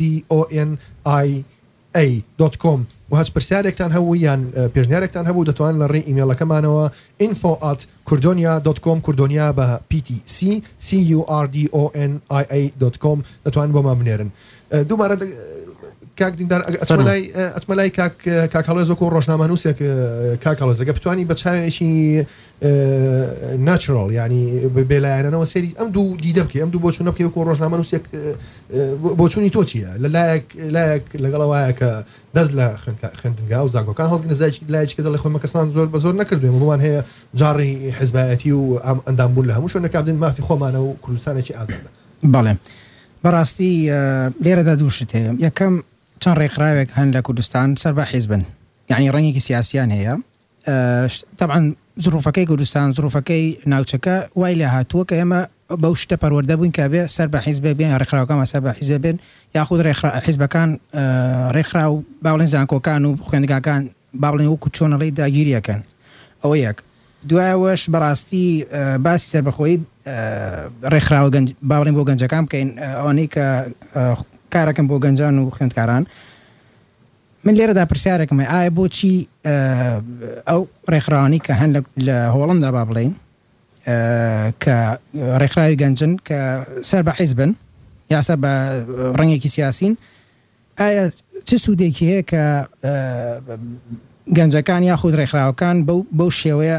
BONIA دۆت کۆم و هەچ پرسیارێکتان هەبوو یان پێشنیارێکتان هەبوو دەتوانن لە ڕێی ئیمێڵەکەمانەوە ئینفۆ ئات کوردۆنیا دۆت کۆم کوردۆنیا بە پیتی سی CURDONIA دۆت کۆم دەتوانن بۆمان بنێرن دووبارە کاک دیندار ئەگە ئەچمە لای ئەچمە لای کاک کاک هەڵێزۆک و ڕۆژنامەنووسێک کاک هەڵێزەگە بتوانی بە چاوێکی ناتیۆرال یانی بێلایەنەوە سێری ئەم دوو دیدە بکەی ئەم دوو بۆچوونە بکەی وەکو ڕۆژنامە نووسێک بۆچوونی تۆ چییە لە لایەک لایەک لەگەڵە وایە کە دەست لە خوێندنگا و زانکۆکان هەڵگنە زایکی لایچکە دەڵی خۆمە کەسمان زۆر بە زۆر نەکردوێن بۆمان هەیە جاڕی حزبایەتی و ئەم ئەندام بوون لە هەموو شوێنەکە بدەین مافی خۆمانە و کوردستانێکی ئازادە بەڵێ بەڕاستی لێرەدا دووشت هەیە یەکەم چەند ڕێکخراوێک هەن لە کوردستان سەر بە حیزبن یعنی ڕەنگێکی سیاسیان هەیە تەبعەن زڕوفەکەی کوردستان زڕوفەکەی ناوچەکە وای لێ هاتووە کە ئێمە بەو شتە پەروەردە بووین کە بێ سەر بە حیزبێک بێن یا ڕێکخراوەکانمان سەر بە حیزبێک بێن یاخود ڕێکخرا حیزبەکان ئە، ڕێکخرا و با بڵێن زانکۆکان و خوێندگاکان با بڵێن وەکو چۆنەڵی داگیریەکەن ئەوە یەک دوایەوەش بەڕاستی ئە، باسی سەربەخۆیی ئە، ڕێکخراوە گەنج با بڵێن بۆ گەنجەکان بکەین ئە، ئەوانەی کە ئە، کارەکەن بۆ گەنجان و خوێندکاران من لێرەدا پرسیارێکم هەیە ئایا بۆچی ئەو ڕێکخراوانەی کە هەن لە هۆڵندا با بڵێین کە ڕێکخراوی گەنجن کە سەر بە حیزبن یاسە بە ڕنگێکی سیاسین ئایا چ سوودێکی هەیە کە گەنجەکان یاخود ڕێکخراوەکان بەو شێوەیە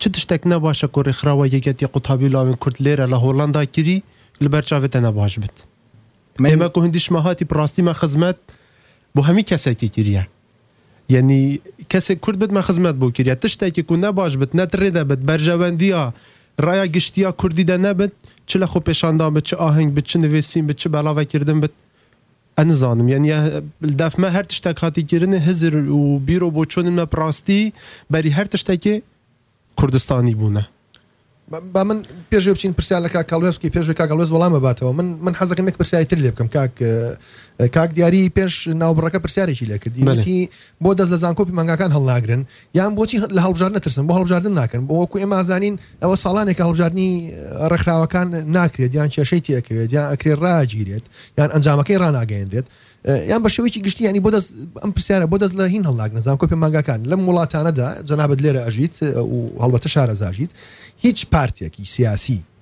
چ تشتەک نەباشە کو ریخراوە یەکیەتی قوتابی و لاوێن کورد لێرە لە هۆلەندا کری لە بەر چاوێ تە نەباش بت. ئێمە کو هندیشمە هاتی بڕاستی مە خزمەت بو هەمی کەسەکی کریا یەنی کەسێک کورد بت مە خزمەت بو کریا تشتەکی کو نەباش بت نە ترێ دە بت بەرژەوەندیا رەیا گشتیا کوردی دە نەبت چ لە خوپێشاندان بت چ ئاهەنگ بت چ نوێسین بت چ بەلاوە کردن بت ئەنزانم یەن یە لداف مە هەر تشتە کاتی گرنە هزر و بیرۆ بۆ چۆنن مە پراستی بەری هەر تشتەکێ کوردستانی بوونە. با من پێشێ بچین پرسیار لە کاک کەڵوێز بکەی پێشێ کاک کەڵوێز وەڵام بباتەوە من من حەز دەکەم یەک پرسیاری تر لێ بکەم کاک کاک دیاری پێش ناوبڕەکە پرسیارێکی لێ کردی وتی بۆ دەست لە زانکۆپی مانگاکان هەڵناگرن یان بۆچی لە هەڵبژاردن نەترسن بۆ هەڵبژاردن ناکەن بۆ وەکو ئێمە ئازانین ئەوە ساڵانێک هەڵبژاردننی ڕێکخراوەکان ناکرێت یان کێشەی تێکرێت یان ئەکرێ ڕاگیرێت یان ئەنجامەکەی ڕناگەێنرێت یان بە شێوەیەکی گشتی ینی بۆ دەست ئەم پرسیارە بۆ دەست لە هین هەڵناگنەزان کۆپی مانگاکان لەم وڵاتانەدا جەنابەت لێرە ئەژیت و هەڵبەتە شارەزاژیت هیچ پارتێکی سیاسی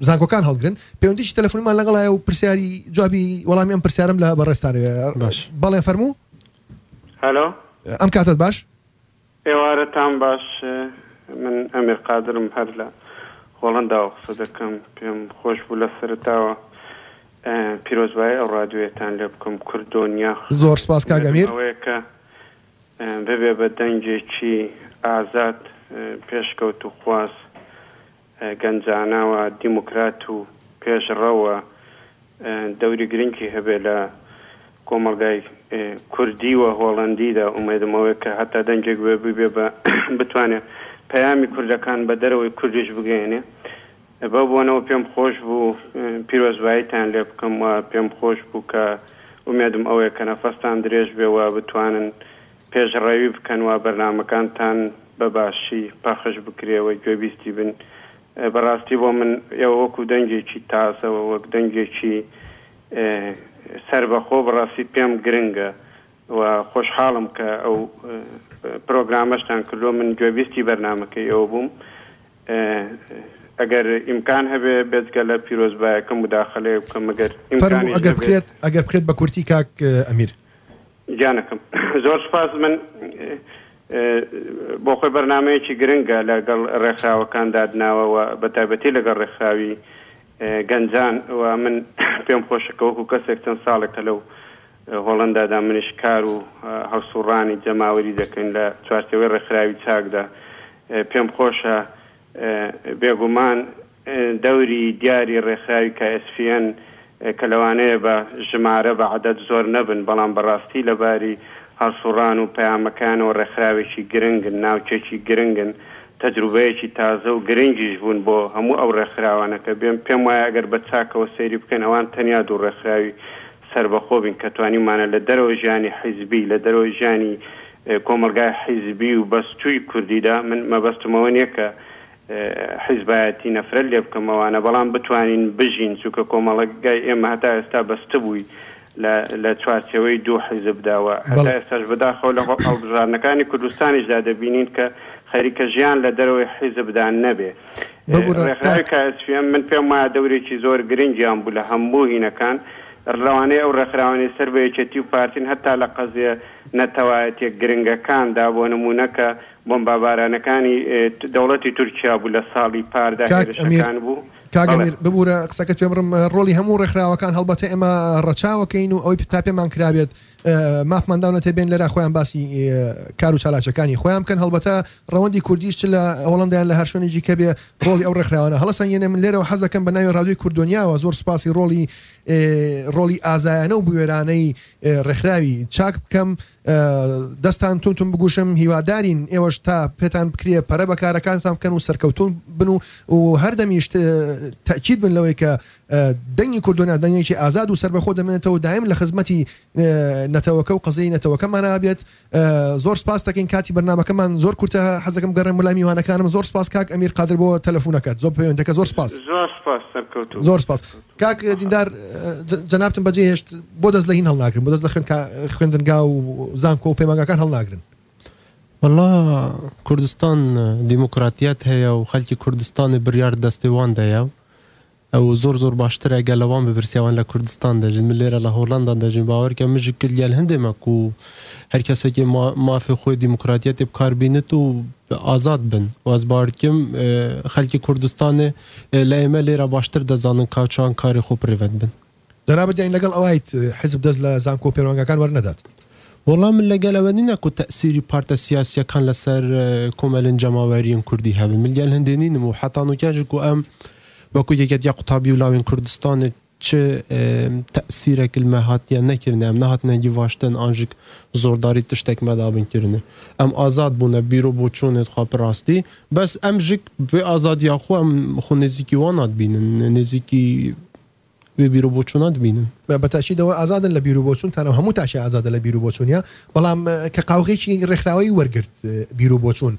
زانکۆکان هەڵگرن پەیوەندیی تەلەفۆنیمان لەگەڵ هەیە و پرسیاری جوابی وەڵامی ئەم پرسیارم لە بەڕێزتانەوێ باش بەڵێ فەرموو هەلۆ ئەم کاتت باش ئێوارەتان باش من ئەمیر قادرم هەر لە هۆڵنداوە قسە دەکەم پێم خۆش بوو لە سەرتاوە پیرۆزبایی ئەو ڕادوێتان لێ بکەم کوردۆنیا زۆر سپاس کاک ئەمیر ئەوەیە کە ببێ بە دەنگێکی ئازاد پێشکەوت و خواست گەنجانە و دیموکرات و پێشڕەوە دەوری گرنگی هەبێ لە کۆمەڵگای کوردی و هۆڵەندی دا ئومێدم ئەوەیە کە هەتا دەنگێک بێ ببێ بە بتوانێ پەیامی کوردەکان بە دەرەوەی کوردیش بگەیەنێ بەو بۆنەوە پێم خۆش بوو پیرۆزباییتان لێ بکەم و پێم خۆش بوو کە ئومێدم ئەوەیە کە نەفەستان درێژ بێ و بتوانن پێشڕەوی بکەن و بەرنامەکانتان بە باشی پەخش بکرێ و گوێبیستی بن. بەڕاستی بۆ من ئێوە وەکو دەنگێکی تازە و وەک دەنگێکی سەربەخۆ بەڕاستی پێم گرنگە و خۆشحاڵم کە ئەو پرۆگرامەشتان کردووە. من گوێبیستی بەرنامەکەی ئێوە بووم. ئەگەر ئیمکان هەبێ بێجگە لە پیرۆزبایەکە موداخەلەیەک بکەم ئەگەر ئیمکانیش هەبێ. فەرموو ئەگەر بکرێت ئەگەر بکرێت بە کورتی کاک ئەمیر. گیانەکەم زۆر سپاس من بۆ خۆی بەرنمەیەکی گرنگە لەگەڵ ڕێکخراوەکان دادناوەوە بە تایبەتی لەگەڵ ڕێکخراوی گەنجان و من پێم خۆشەکەوەکو کەسێک چەند ساڵێکە لەو هۆڵندادا منیش کار و هەسوڕانی جەماوەری دەکەین لە چوارچەوەی ڕێکخراوی چاکدا پێم خۆشە بێگومان دەوری دیاری ڕێکخراوی KSPN کە لەوانەیە بە ژمارە، بە عەدەد زۆر نەبن، بەڵام بە ڕاستی لە باری هەڵسوڕان و پەیامەکانەوە ڕێکخراوێکی گرنگن، ناوچەێکی گرنگن، تەجروبەیەکی تازە و گرنگیش بوون بۆ هەموو ئەو ڕێکخراوانە کە بێن، پێم وایە ئەگەر بە چاکەوە سەیری بکەن ئەوان تەنیا دوو ڕێکخراوی سەربەخۆ بین کە توانیومانە لە دەرەوە ژیانی حیزبی، لە دەرەوە ژیانی کۆمەڵگای حیزبی و بەستووی کوردیدا، من مەبەستم ئەوە نییە کە حیزبایەتی نەفرەت لێ بکەمەوانە بەڵام بتوانین بژین چونکە کۆمەڵەگای ئێمە هەتا ئێستا بەستبووی لە لە چوارچێوەی دوو حیزبدا و هەتا بەڵێ. ئێستاش بەداخەوە لە هەڵبژاردنەکانی کوردستانیشدا دەبینین کە خەریکە ژیان لە دەرەوەی حیزبدا نەبێ ببورە ڕێکخراوی کاک. کائسپییەم من پێم وایە دەورێکی زۆر گرنگیان بوو لە هەموو هینەکان لەوانەیە ئەو ڕێکخراوانەی سەر بە یەکێتی و پارتین هەتا لە قەزیە نەتەوایەتیە گرنگەکاندا بۆ نموونە کە بۆمبابارانەکانی دەوڵەتی تورکیا بوو لە ساڵی پاردا کاک ئەمیر هێرشەکان بوو کاک بەڵێ. ئەمیر ببورە قسەکەت پێ بڕم ڕۆڵی هەموو ڕێکخراوەکان هەڵبەتە ئێمە ڕەچاوەکەین و ئەوەی تا پێمان کرابێت ە مافمان داونەتێ بێن لێرا خۆیان باسی ە کار و چالاکیەکانی خۆیان بکەن هەڵبەتە ڕەوەندی کوردیش چ لە هۆڵەندا یان لە هەر شوێنێکی کە بێ ڕۆڵی ئەو ڕێکخراوانە هەڵە سەنگێنێ من لێرەوە حەز دەکەم بە ناوی ڕادیۆی کورد دۆنیاوە زۆر سوپاسی ڕۆڵی ڕۆڵی ئازایانە و بوێرانەی ڕێکخراوی چاک بکەم ە دەستان تونتون بگوشم هیوادارین ئێوەش تا پێتان بکرێ پەرە بە کارەکانتان بکەن و سەرکەوتون بن و و هەردەمیش تاکیید بن لەوەی کە دەنگی کوردنا دەنگێکی ئازاد و سربەخۆ دەمێنێتەوە دایم لە خزمەتی نەتەوەکە و قزیی نەتەوەکەمانە بێت زۆر سپاس دەکەین کاتی بەرنمەکەمان زۆر کورتە حەزەکەم گەڕێم ملای میوانەکانم زۆر سپاس کاک ئەمیر قادر بۆ تەلەفونەکەت زۆر پەیوەندەکە زۆر سپاس زۆر سپاس کاک دیندار جەنابتم بەجێ هێشت بۆ دەست لە هین هەڵناگرن بۆ دەست لە خوێن خوێندنگا و زانکۆ و پەیمانگاکان هەڵناگرن والله کوردستان دیموکراتیت هەیە و خەلکی کوردستانی بریار دەستی وان دەیە و ئەو زۆر زۆر باشترە گە لەوان بپرسیوان لە کوردستان دەژین من لێرە لە هۆڵندان دەژین باوەرکە مژی کرد گەل هەندێ مەک و هەر کەسێکی مافی خۆی دیموکراتیەتی بکار بینێت و ئازاد بن واز باردکم خەلکی کوردستانێ لە ئێمە لێرە باشتر دەزانن کا چۆن کاری خۆ پرڤەت بن. جەنابت یانی لەگەڵ ئەوایت حیزب دەست لە زانکۆ و پێروانگاکان وەرنەدات؟ وەڵا من لەگەل ئەوە نینە کو تەئسیری پارتە سیاسیەکان لەسەر کومەلن جەماوەریین کوردی هەبن من لیەل هندێ نینم و حەتا نوکیانژ کو ئەم وەکو یەکێتیە قوتابی و لاوین کوردستانێ چ تەئسیرەک المە هاتنیان نەکردنە، ئەم نەهاتنە گڤاشتن ئانژک زۆرداری تشتەک مە دابن کردنە. ئەم ئازاد بوونە بیرو بۆچوونت خوا پە راستی، بەس ئەمژک ڤێ ئازادیا خۆ ئەم خۆ نێزیکی وا ناتبینن، نێزیکی ڤێ بیرو بۆچوونا دبینن. بە تەئکیدەوە ئازادن لە بیرو بۆچوونتان و هەموو تاکێ ئازادە لە بیرو بۆچوونیا، بەڵام کە قاوغێکی رێکخراوەیی وەرگرت بیرو بۆچوون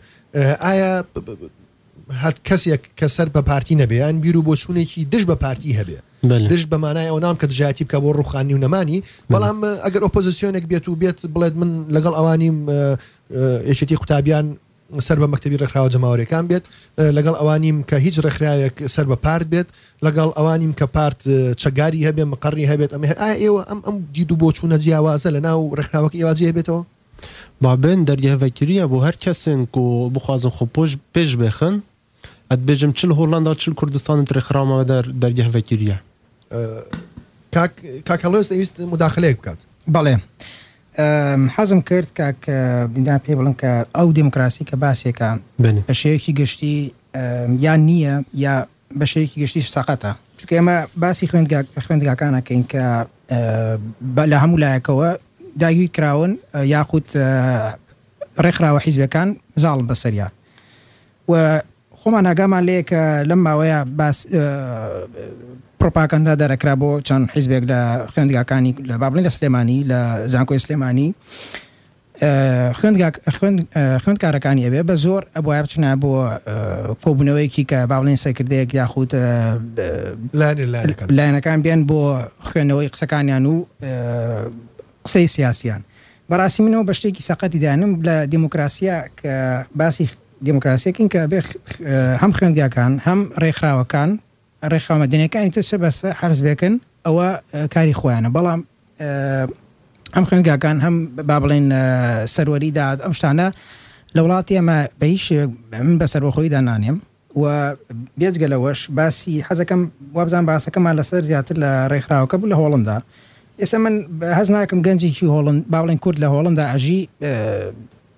ئایا هەر کەسێک کە سەر بە پارتی نەبێ یان بیر و بۆچوونێکی دژ بە پارتی هەبێ بەلێ. دژ بە مانای ئەو نام کە دژایەتی بکە بۆ ڕوخانی و نەمانی بەڵام ئەگەر ئۆپۆزیسیۆنێک بێت و بێت بڵێت من لەگەڵ ئەوانی یەکێتی قوتابیان سەر بە مەکتتەبی ڕێکخراوە جەماوەرەکان بێت لەگەڵ ئەوانیم کە هیچ ڕێکخراوێک سەر بە پارت بێت لەگەڵ ئەوانیم کە پارت چەگاری هەبێ مقڕی هەبێت ئەمە ئێوە ئەم ئەم دید و بۆچوونە جیاوازە لە ناو ڕێکخراوەکە ئێواجێ بێتەوە با بن دەرگه ڤەکیریە بۆ هەر کەسن کو بخوازن خۆ پۆش پێش بێخن ئەت بێژم چل هۆلەندا چل کوردستانت رێکخراومە دەر دەرگه ڤەکیریە. کاک کاک هەڵوێست ئەویست موداخلەیەک بکات. بەڵێ حەزم کرد کاک بیندار پێ بڵن کە ئەو دێموکراسی کە باسێکە بەێ بە شێوەیەکی گشتی یان نییە یا بە شێوەیەکی گشتیش سەقەتە چونکە ئێمە باسی خوێندگا خوێندگاکانەکەین کە بە لە هەموو لایەکەوە داگیر کراون یاخود ڕێکخراوە حیزبەکان زاڵن بەسەریا و خۆمان ئاگامان لێ کە لەم ماوەیە باس پرۆپاکەندا دەرەکرا بۆ چەند حیزبێک لە خوێندگاکانی لە بابلین لە سلێمانی لە زانکۆی سلێمانی خوێندکارەکانی ئەوێ بە زۆر ئەبوایە بچنە بۆ کۆبوونەوەیەکی کە با بڵێن سەرکردەیەک یاخود لایەنەکان بێن بۆ خوێندنەوەی قسەکانیان و قسەی سیاسیان بەڕاستی منەوە بە شتێکی سەقەتی دانم لە دیموکراسیە کە باسی دیموکراسیەکەین کە بێ هەم خوێندگاکان هەم ڕێکخراوەکان ڕێکخراو مەدەنیەکانی تر چ بەس حەرس بێکن ئەوە کاری خۆیانە بەڵام ئەم خوێندگاکان هەم با بڵێن سەروەری داد ئەم شتانە لە وڵاتی ئەمە بە هیچ من بە سەربەخۆی دانانێم و بێجگە لەوەش باسی حەزەکەم وابزان باسەکەمان لەسەر زیاتر لە ڕێکخراوەکە بوو لە هۆڵندا ئێستا من هەز ناکەم گەنجێکی هۆڵند با بڵێن کورد لە هۆڵندا ئەژی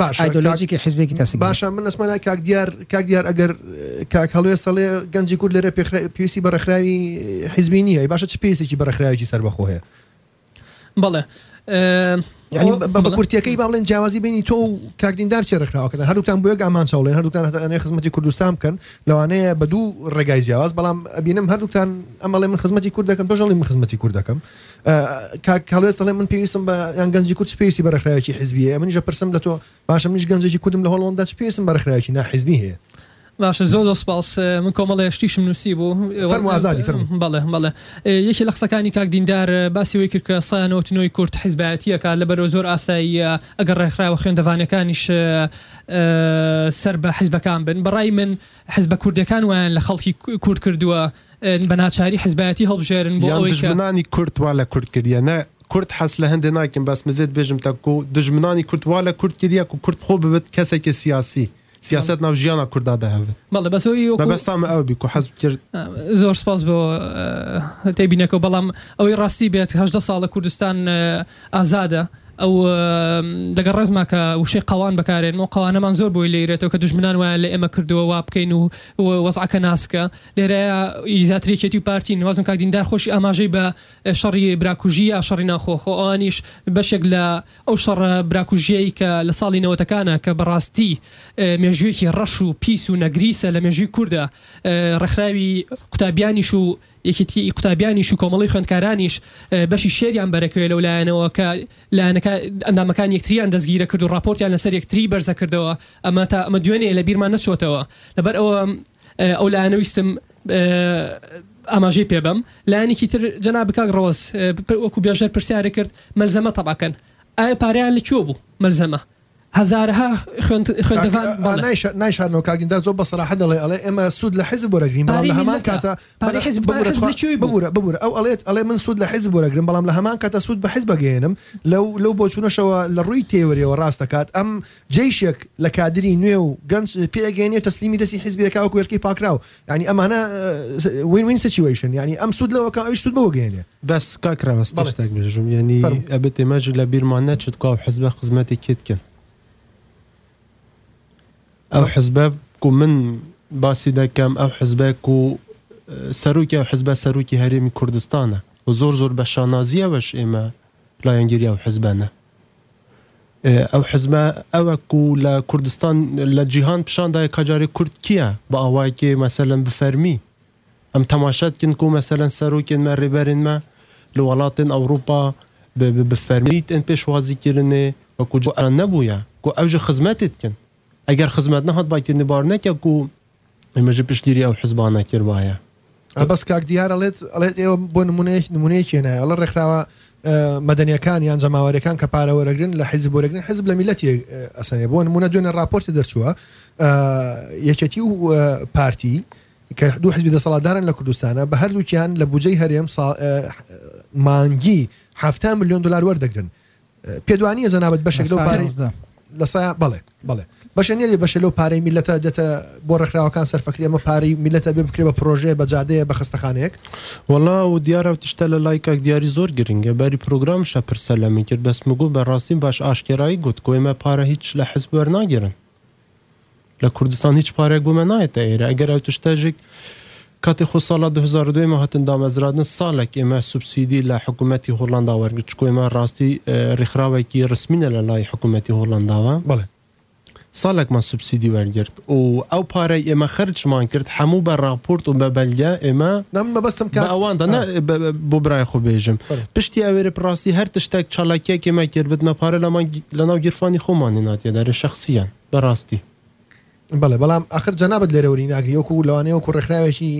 باشە ئایدۆلۆژیکی حیزبێکی تاسک باشە من لەسمە لای کاک دیار کاک دیار ئەگەر کاک هەڵوێ سەڵێ گەنجی کورد لێرە پێخرا پێویستی بە ڕێکخراوی حیزبی نییە باشە چ پێویستێکی بە ڕێکخراوێکی سەربەخۆ هەیە بەڵێ ئێ، یعنی ئەوە- بە- بە بەڵێ. کورتیەکەی باڵێن جیاوازی بینی تۆ و کاکدیندار چێ ڕێکخراوەکەدا هەردووکتان بۆ گامان چاوڵێن هەردووکتان هەتانێ خزمەتی کوردستان بکەن لەوانەیە بە دوو ڕێگای جیاواز بەڵام ئەبینم هەردووکتان ئەمەڵێ من خزمەتی کورد دەکەم تۆژەڵی من خزمەتی کورد دەکەم کاک کاڵێس دەڵێ من پێویستم بە یان گەنجی کورد پێویستی بە ڕێکخراوێکی حزبیە من جە پرسم لە تۆ باشە منیش گەنجێکی کوردم لە هۆڵندا چ پێویستم بە ڕێکخراوێکی ناحزبی هەیە باشە زۆر زۆر سپاس من کۆمەڵە شتیشم نووسی بوو وازادی فرم بەڵێ بەڵێ یەکی لە قسەکانی کاک دیندار باسی وەی کرد کە سایانەوەتنەوەی کورد حیزبایەتیەکە لە بەرەوە زۆر ئاساییە ئەگەر ڕێکخراوە خوێندەوانەکانیش سەر بە حیزبەکان بن بەڕای من حزبە کوردەکان وایان لە خەڵکی کورد کردووە بە ناچاری حزبایەتی هەڵبژێرن بۆ یان ئەوەی کە دژمنانی کورد وا لە کورد کردیە نە کورد حەز لە هەندێ ناکەم بەس من لێت بێژم تە کو دژمنانی کورد وا لە کورد کردیە کو کورد خۆ ببێت کەسێکی سیاسی سیاسەت ناو ژیانا کوردا دەهەوێت بەڵێ بەس ئەوی وەکو مەبەستا من ئەوە بی کو حەز کرد ئا، زۆر سپاس بۆ ئا، تێبینەکەو بەڵام ئەوەی ڕاستی بێت هەژدە ساڵە کوردستان ئا، ئازادە ئەو ئا، دەگەڵ ڕێزما کە وشەی قەوان بەکارێنم ئەو قەوانەمان زۆر بۆی لێیرێتەوە کە دوژمنان وایان لە ئێمە کردووە وا بکەین و و وەزعەکە ناسکە لێرەیا ی زیاتر یەکێتی و پارتین، وازم کاک دیندار خۆشی ئاماژەی بە شەڕی براکوژی یا شەڕی ناوخۆ، خۆ ئەوانیش بەشێک لە ئەو شەڕە براکوژیەی کە لە ساڵی نەوەتەکانە کە بەڕاستی مێژویەکی ڕەش و پیس و نەگریسە لە مێژوی کوردە ڕێکخراوی قوتابیانیش و یەکێتی ی قوتابیانیش و کۆمەڵەی خوێندکارانیش بەشی شێریان بەرەکوێ لەو لایەنەوە کە لایەنەکە ئەندامەکانی یەکتریان دەستگیرە کرد و ڕاپۆرتیان لەسەر یەکتری بەرزە کردەوە ئەمە تا ئەمە دوێنێ لە بیرمان نەچۆتەوە لەبەر ئەوە ئەو لایەنە ویستم ئاماژەی پێ بەم لایەنێکی تر جەنابی کاک ڕەوەز وەکو بێژەر پرسیارە کرد مەلزەمە تەباکەن ئایا پاریان لە کوێ بوو مەلزەمە هزارها نایشانەوە کاگیندار زۆر بەسەراحە دەڵێ ئەڵێ ئێمە سوود لە حزب بۆرەگرین بەڵام لە هەمان کاتە ببوورە ببوورە ئەو ئەڵێت ئەڵێ من سوود لە حزب بۆرەگرم بەڵام لە هەمان کاتە سوود بە حزب بەگەێنم لەو لەو بۆچوونەشەوە لە ڕووی تێوەریەوە ڕاستەکات ئەم جەیشێک لە کادری نوێ و گەنج پێ ئەگەینێ و تەسلیمی دەستی حیزبی ئەکا وەکو هێلکەی پاکراو یانی ئەمانە وین وین سچیوەیشن یانی ئەم سود لەوە کە ئەویش سود بەوە گەینێ. بەس کاک ڕەوەز تێ شتەک بژم یانی ئەبێت ئێمەش لە بیرمان نەچێت کو ئەو حزبە خزمەتی کێت کەن ئەو حزبە کو من باسی دەکەم ئەو حزبە کو سەرۆکی ئەو حزبە سەرۆکی هەرێمی کوردستانە و زۆر زۆر بە شانازیەوەش ئێمە لایەنگیری ئەو حزبەنە. ئەو حزبە ئەوە کو لە کوردستان لە جیهان پیشان دای کا جارێ کورد کییە بە ئاوایکێ مەسەلەن بە فەرمی ئەم تەماشات کن کو مەسەلەن سەرۆکێن مە رێبەرێن مە لە وەڵاتێن ئەوڕووپا بە فەرمی ئێن پێشوازی کردنێ وە کو جاران نەبوویە کو ئەوژە خزمەتێد کن ئەگەر خزمەت نەهات با کردنێ بار نەکە کو ئێمەژە پشتگیری ئەو حزبانە کرد وایە بەس کاک دیار ئەڵێت ئەڵێت ئێوە بۆ نمونەیەک نمونەیەک کێنایە ئەڵە ڕێکخراوە مەدەنیەکان یان جەماوەرەکان کە پارەوەرەگرن لە حیزب بۆرەگرن حزب لە میلەتی ئەسەنێ بۆ نمونە دوێنە راپۆرتی دەرچووە یەکەتی و پارتی کە دوو حزبی دەسەڵاتدارن لە کوردستانە بە هەردووکیان لە بجەی هەرێم مانگی ه میلیۆن دلار وەردەگرن پێدوانیە جەنابەت بەشێک لەو پارەی لە سایە بڵێ بڵێ بەشە نێری بەشە لەو پارەی میلەتە دێتە بۆ ڕێکخراوەکان سەرفەکری ئەمە پارەی میلەتە بێ بکرێ بە پرۆژەیە بە جادەیە بە خستەخانەیەک وڵا و دیارە تشتە لە لایکاک دیاری زۆر گرنگە بەری پرۆگرام شە پرسە لە میکرد بەسمگو بەڕاستی باش ئاشکێرایی گوت گۆیمە پارە هیچ لە حزب وەرناگرن لە کوردستان هیچ پارەیەک بۆمە نایەتە ئێرە ئەگەر ئەو تشتەژێک کاتی خۆ ساڵ لە 2002 مە هاتن دامەزرادن ساڵێک ئێمە سوبسیدی لە حکوومەتتی هۆڵندا وەرگرت چکۆیمە ڕاستی ڕێکخراوێکی ڕسمینە لە لای حکوومەتتی هۆڵنداوە بڵێ ساڵێکمان سوبسیدی وەرگرت و ئەو پارەی ئێمە خرجمان کرد هەموو بە ڕاپۆرت و بە بەلگە ئێمە نەمەبەستم کە ئەواندا بۆ برای خۆ بێژم پشتی ئەوێرە پڕاستی هەر تشتێک چالاکیەکێمە کرد بنە پارە لەمان لەناو گیرفانی خۆمانە نادیە دارێ شەخسییان بەراستی. بەڵێ بەڵام ئەخر جەنابت لێرە وەری ناگری وەکو لەوانەیە وەکو ڕێکخراوێکی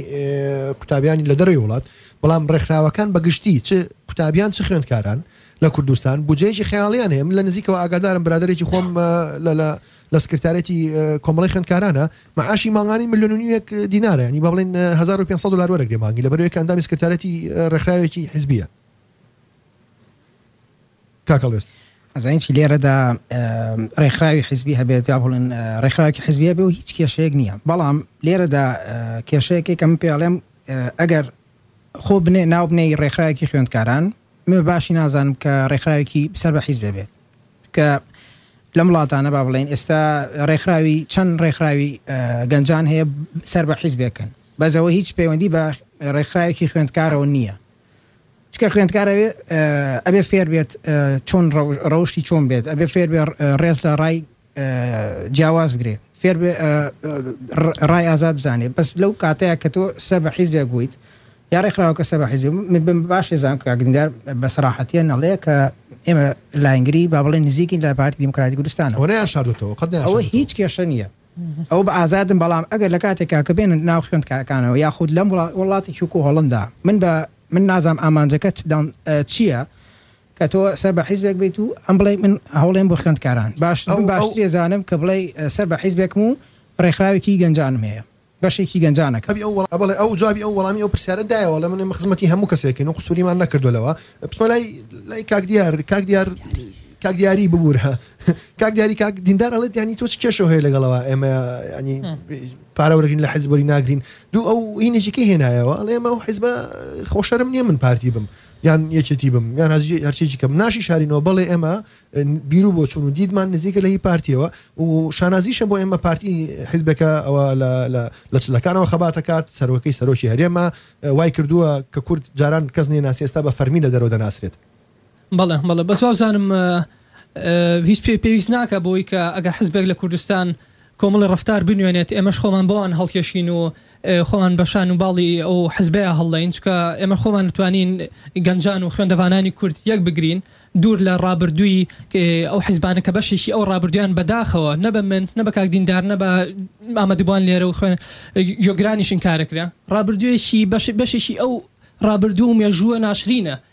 قوتابیانی لە دەروی وڵات بەڵام ڕێکخراوەکان بەگشتی چ قوتابیان چ خوێندکاران لە کوردستان بجێکی خیاڵیان هەیە لە نزیکەوە ئاگادارم برادێکی خۆم لە سکرتارێتی کۆمەڵی خوێندکارانە معاشی ماڵانی ملیۆنیەک دینارە ینی بەڵێن 1500 دلار وەرەگرێ مانگی لە بەرەوەی کاندامی سکرتارەتی ڕێکخراوێکی حزبیە کاکەڵێست. ئەزانین چی لێرەدا ڕێکخراوی حزبی هەبێت یا بڵێن ڕێکخراوی حزبیە بێ و هیچ کێشەیەک نییە بەڵام لێرەدا کێشەیەکی کەم پێڵێم ئەگەر خۆ بنێ ناو بنێی ڕێکخراوێکی خوێندکاران من باشی نازانم کە ڕێکخراوێکی سەر بە حیزب بێت کە لەم وڵاتانە با بڵێن ئێستا ڕێکخراوی چەند ڕێکخراوی گەنجان هەیە سەر بە حیزبێکن بەزەوە هیچ پەیوەندی بە ڕێکخراوێکی خوێندکارەوە نییە چونکە خوێندکار ئەوێ ئەبێ فێر بێت چۆن ڕەوشی چۆن بێت ئەبێ فێر بێ ڕێز لە ڕای جیاواز بگرێت فێر ڕای ئازاد بزانێت بەس لەو کاتەیە کە تۆ سە بە حیزبێک بوویت یا ڕێکخراوە کە سە بە حیزب من بم باش زان کاگندار بە سەراحەتە نەڵەیە کە ئێمە لاینگری با بڵێ نزیکین لە پارتی دیموکراتی کوردستان ئەوەیان شاردەوە قەت ئەوە هیچ کێشە نییە ئەو بە ئازادن بەڵام ئەگەر لە کاتێکا کە بێنن ناو خوێندکارەکانەوە یاخود لەم وڵاتێکی وکو هۆڵندا من بە من نازام ئامانجەکە چییە کە تۆ سەر بە حیزبێک بیت و ئەم بڵێ من هەوڵێن بۆ خوێندکاران باش باشترێ زانم کە بڵێ سەر بە حیزبێکم و ڕێکخراوێکی گەنجانم هەیە بەشێکی گەنجانەکە بڵێ ئەو جوابی ئەو وەڵامی ئەو پرسیارە دایەوە لە منێ خزمەتی هەموو کەسێکن و قسووریمان نەکردو لەوە پچۆ لای لای کاک دیار کاک دیار کاک دیاری ببوورە کاک دیاری کاک دیندار ئەڵێت ینی تۆ چ کێشەوە هەیە لەگەڵەوە ئێمە ینی پارەوەرگین لە حزبوری ناگرین دوو ئەو هینێکیکە هێنایەوە ئەڵێ ئێمە ئەو حزب خۆشەرم نییە من پارتی بم یان یەکێتی بم یان هەزی هەرچێکی کەم ناشی شارینەوە بەڵێ ئێمە بیرو بۆ چون و دیدمان نزیکە لە هی پارتیەوە و شانازیشە بۆ ئێمە پارتی حزبەکە ئەوە لە چلەکانەوە خەباتەکات سەرۆکەی سەرۆکی هەرێمە وای کردووە کە کورد جاران کەس نێ ناسیێستا بە فەرمی لە دەرەوە دەناسرێت بەڵێ بەڵێ بەس وابزانم هیچ پێ پێویست ناکە بۆی کە ئەگەر حزبێک لە کوردستان کۆمەڵی ڕفتار بنوێنێت ئێمەش خۆمان بۆوان هەڵکێشین و خۆمان بەشان و باڵی ئەو حزبەیە هەڵڵین چکە ئێمە خۆمان نتوانین گەنجان و خوێندەوانانی کورد یەک بگرین دوور لە ڕابردووی ئەو حزبانە کە بەشێکی ئەو ڕابردویان بەداخەوە نە بە من نە بە کاکدیندار نە بە ئامەدبووان لێرە و خوێن گۆگرانیشن کارەکرا ڕابردوێکی بەشێکی ئەو ڕابردوو و مێژووە ناشرینە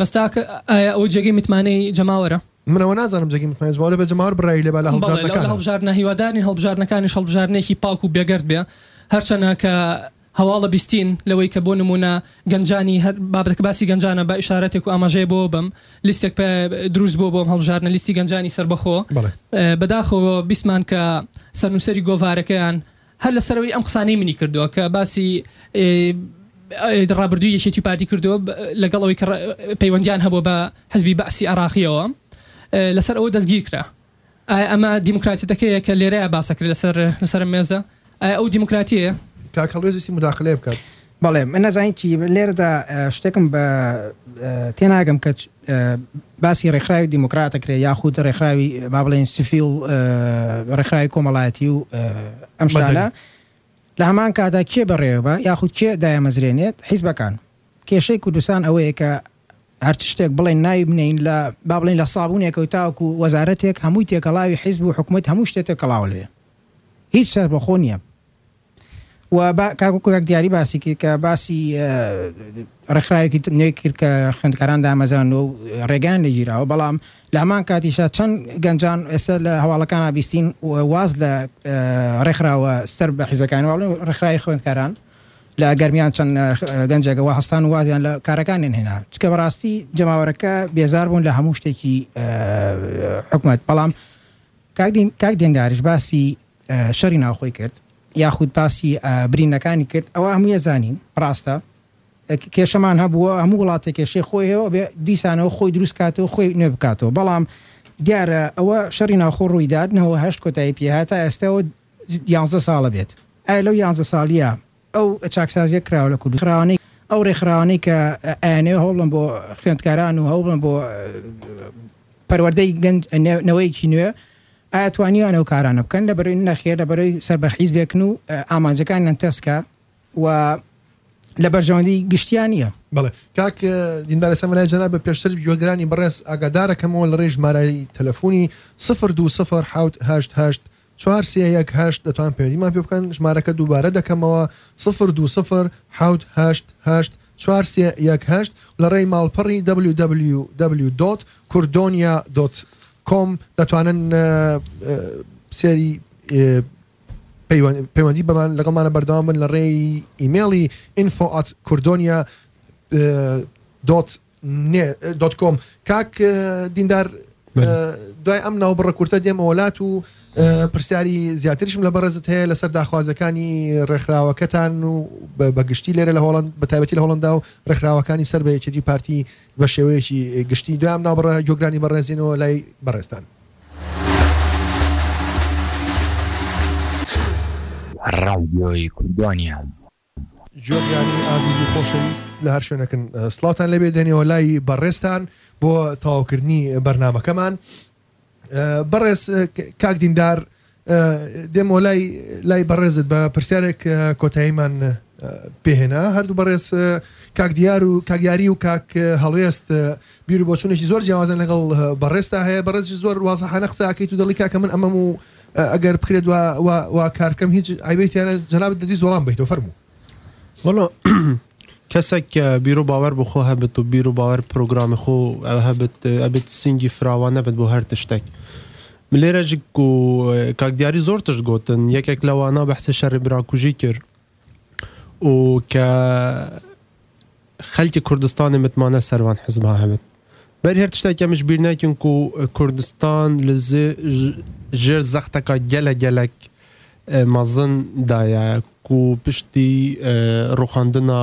بەس تاکە ئایا ئەوە جێگەی متمانەی جەماوەرە؟ من ئەوە نازانم جێگەی متمانەی جەماوەرە بێت جەماوەر بڕیاری لێ با لە بەڵێ لە هەڵبژاردنەکانا. هەڵبژاردنە هیوادارین هەڵبژاردنەکانیش هەڵبژاردنێکی پاک و بێگەرد بێ هەرچەنە کە هەواڵە بیستین لەوەی کە بۆ نموونە گەنجانی هەر بابەتەکە باسی گەنجانە با ئیشارەتێک و ئاماژەیە بۆوە بەم لیستێک پە دروست بووە بۆ ئەم هەڵبژاردنە لیستی گەنجانی سەربەخۆ بەڵێ. بەداخەوە بیستمان کە سەرنووسەری گۆڤارەکەیان هەر لە سەرەوەی ئەم قسانەی منی کردووە کە باسی ڕابردووی یەکێتی و پارتی کردووە لە گەڵ ئەوەی کە پەیوەندیان هەبووە بە حزبی بەعسی عێڕاقیەوە لە سەر ئەوە دەستگیر کرا ئایا ئەمە دیموکراتیتەکەیە کە لێرەیە باسەکرێت لە سەر لە سەر مێزە ئایا ئەو دیموکراتیە تاکەڵێزیستی مداخلەیە بکات بەڵێ من نەزانین چی لێرەدا شتێکم بە تێناگەم کە باسی ڕێکخراوی دیموکراتە کرێ یاخود ڕێکخراوی با بڵێن سفی و ڕێکخراوی کۆمەڵایەتی و ئەم شتانە لە هەمان کادا کێ بەڕێوەبە یاخود کێ دایەمەزرێنێت حیزبەکان کێشەی کوردستان ئەوەیە کە هەرچ شتێک بڵێن ناوی بنین لە با بڵێن لە سابوونێک و تاوکو وەزارەتێک هەمووی تێکەڵاوی حیزب و حکوومەت هەموو شتێتە کەڵاوە لێ هیچ سەر بەخۆ نییە و با کاک وەکو کاک دیاری باسی کرد کە باسی ڕێکخراوێکی نوێ کرد کە خوێندکاران دامەزان و ڕێگان لەگیراوە بەڵام لە هەمان کاتیشە چەند گەنجان ئێستا لە هەواڵەکان بیستین واز لە ڕێکخراوە سەر بە حیزبەکانی واڵێ ڕێکخراوی خوێندکاران لە گەرمیان چەند گەنجێکە وە هەستان وازیان لە کارەکانیان هێنا چکە بەڕاستی جەماوەرەکە بێزار بوون لە هەموو شتێکی حکومت بەڵام کاک دێنداریش باسی شەڕی ناوخۆی کرد یاخود باسی برینەکانی کرد ئەوە هەمووی ئەزانین ڕاستە کێشەمان هەبووە هەموو وڵاتێک کێشەی خۆی هەیە بێ دیسانەوە خۆی دروست کاتەوە خۆی نوێ بکاتەوە بەڵام دیارە ئەوە شەڕی ناوخۆ ڕوویدات نەوە هەشت کۆتایی پێهات تا ئێستەوە یانزە ساڵە بێت ئایا لەو یانزە ساڵیە ئەو چاکسازیە کراوە لە کوردستان خراوانەی ئەو ڕێکخراوانەی کە ئەیانەوێ هەوڵن بۆ خوێندکاران و هەوڵن بۆ پەروەردەی گەنج نەوەیەکی نوێ ئایا توانیوان ئەو کارانە بکەن لە بەروی نەخێر لە بەرەوی سەر بە حیزبێکن و ئامانجەکانیان تەسکە و لە بەرژەوەندی گشتیان نیە بەڵێ کاک دیندار ئێستا منای جەناب بە پێشتر گوێگرانی بەڕێز ئاگادارەکەمەوە لە ڕێژ مارایی تەلەفۆنی 02 سفر حوت هەشت هەشت چوار سێ یەک هەشت دەتوان پەیوەندیمان پێ بکەن ژمارەکە دووبارە دەکەمەوە سفر دوو سفر حەوت هەشت هەشت چوار سێ یەک هەشت لە ڕێی ماڵپەڕی www دۆت کوردۆنیا دۆت کۆم دەتوانن سێری پەیوەندی بەمان لەگەڵمانە بەردەوام بن لە ڕێی ئیمێڵی info at کوردۆنیا دۆت نێ دۆت کۆم کاک دیندار دوای ئەم ناوبڕە کورتە دێمە وڵات و پرسیاری زیاتریشم لە بەڕێزت هەیە لەسەر داخوازەکانی ڕێکخراوەکەتان و بەگشتی لێرە لە هۆڵند بە تایبەتی لە هۆڵندا و ڕێکخراوەکانی سەر بە یەکێتی پارتی بە شێوەیەکی گشتی دوام ناوبڕە گۆگرانی بەڕێزیینەوە لای بەڕێستان. ڕادیۆی کوردۆنیان. گوێگرانی ئازیز و خۆشەویست لە هەر شوێنەکن سلاوتان لەبێ دێنەوە لای بەڕێزتان بۆ تەواوکردنی بەرنمەکەمان بەڕێز کاک دیندار دێمەوە لای لای بەڕێزت بە پرسیارێک کۆتاییمان پێهێنا هەردوو بەڕێز کاک دیار و کاگیاری و کاک هەڵوێست بیر بۆچونێکی زۆر جیاوازن لەگەڵ بەڕێستا هەیە بەڕێزی زۆر وازحانە قساکەیت و دەڵی کاکە من ئەمەم و ئەگەر بکرێت وا وا وا کارکەم هیچ عیبەی تیانە جەنابت دەدویست وەڵام بەیتەوە فەرموو وەڵا کەسێک کە بیر و باوەر بۆ خۆ هەبێت و بیر و باوەر پرۆگرامی خۆ ئەو هەبێت ئەبێت سینگی فراوان نەبێت بۆ هەر تشتێک من لێرەش و کاک دیاری زۆر تشت گوتن یەکێک لەوانە بەحسی شەڕی براکوژی کرد و کە خەلکی کوردستانێ متمانە سەر وان حزبا هەبێت. بەر هێر تشتێ کە مش بیر نەکیم کو کوردستان لە ژێر زەختەکا گەلە گەلەک مەزن دایە، کو پشتی رووخاندنا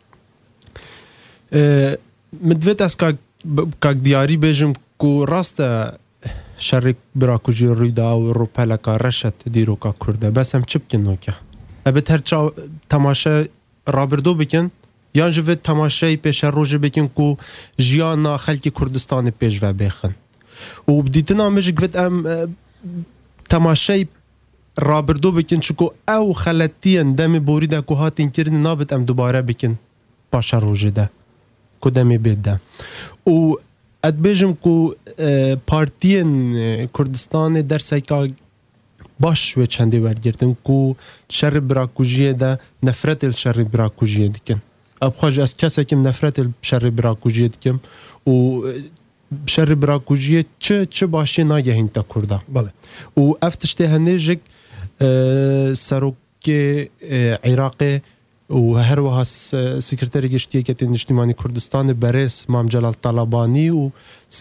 من دوێت ئەس کاک دیاری بێژم و ڕاستە شەڕێک براکوژی ڕوویدا و ڕووپەلەکە ڕەشت دیرۆکە کوردە بەسم چ بکەن نۆکە ئەبێت هەر تەماشە ڕابردوو بکەن یان ژێت تەماشای پێشە ڕۆژە بکەن و ژیان نا خەلکی کوردستانی پێشڤ بێخن و بدیتنا مژک بێت ئەم تەماشای رابردو بکن چونکو ئەو خەلەتیەن دەمێ بوریدا کو هاتین کردن نابێت ئەم دوبارە بکن پاشە روژێدا کو دەمێ بێت دە و ئەت بێژم کو پارتیەن کوردستانێ دەرسەکا باش شوێ چەندێ وەرگرتن کو شەر برا کوژیە دە نەفرەتێل شەر برا کوژیە دکن ئەب خۆش ئەس کەسەکم نەفرەتێل شەر برا کوژیە دکم و شەر برا کوژیە چ چ باشیە ناگەهین تە کوردا بەڵێ و ئەف تشتێ هەندێژێک سەرۆکێ عێراقێ و هەروەها سکرتەری گشتیەکە تێنیشتیمانی کوردستانی بەرێز مام جەلال تەلەبانی و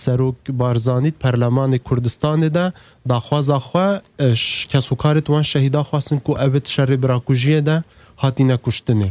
سەرۆک بارزانیت پەرلەمانی کوردستانێدا داخوازاخوا کەس و کارت وان شەهیدا خواستن کو ئەبێت شەرێ براکوژیەدا هاتینە کوشتنێ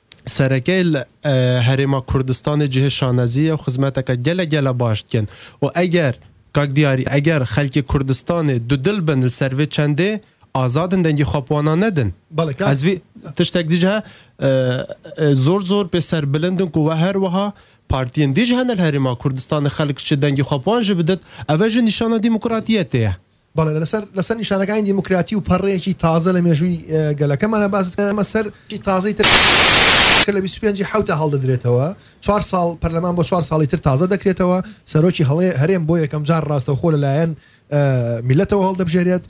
سەرەکەێ لە هەرێما کوردستانێ جێێ شانەزییە و خزمەتەکە گەلە گەلە باش دکەن و ئەگەر کاک دیاری ئەگەر خەلکێ کوردستانێ دودل بن لە سەر ڤێ چەندێ ئازادن دەنگی خوا پوانا نەدن بەڵێ کاک ئەز ڤی تشتەک دیج هە زۆر زۆر پێ سەر بلندن کو وە هەر وەها پارتیێن دیج هەنە لە هەرێما کوردستانێ خەلک چ دەنگی خوا پوان ژە بدت ئەڤە ژە نیشانە دیموکراتیەتێە بەڵێ لەسەر لەسەر نیشانەکانی دیموکراتی و پەڕەیەکی تازە لە مێژووی گەلەکەمانە باست ئەمە سەر تازەی تر کە لە 25 حوتە هەڵدەدرێتەوە چوار ساڵ پەرلەمان بۆ چوار ساڵی تر تازە دەکرێتەوە سەرۆکی هەڵێ هەرێم بۆ یەکەم جار ڕاستەوخۆ لەلایەن میلەتەوە هەڵدەبژێرێت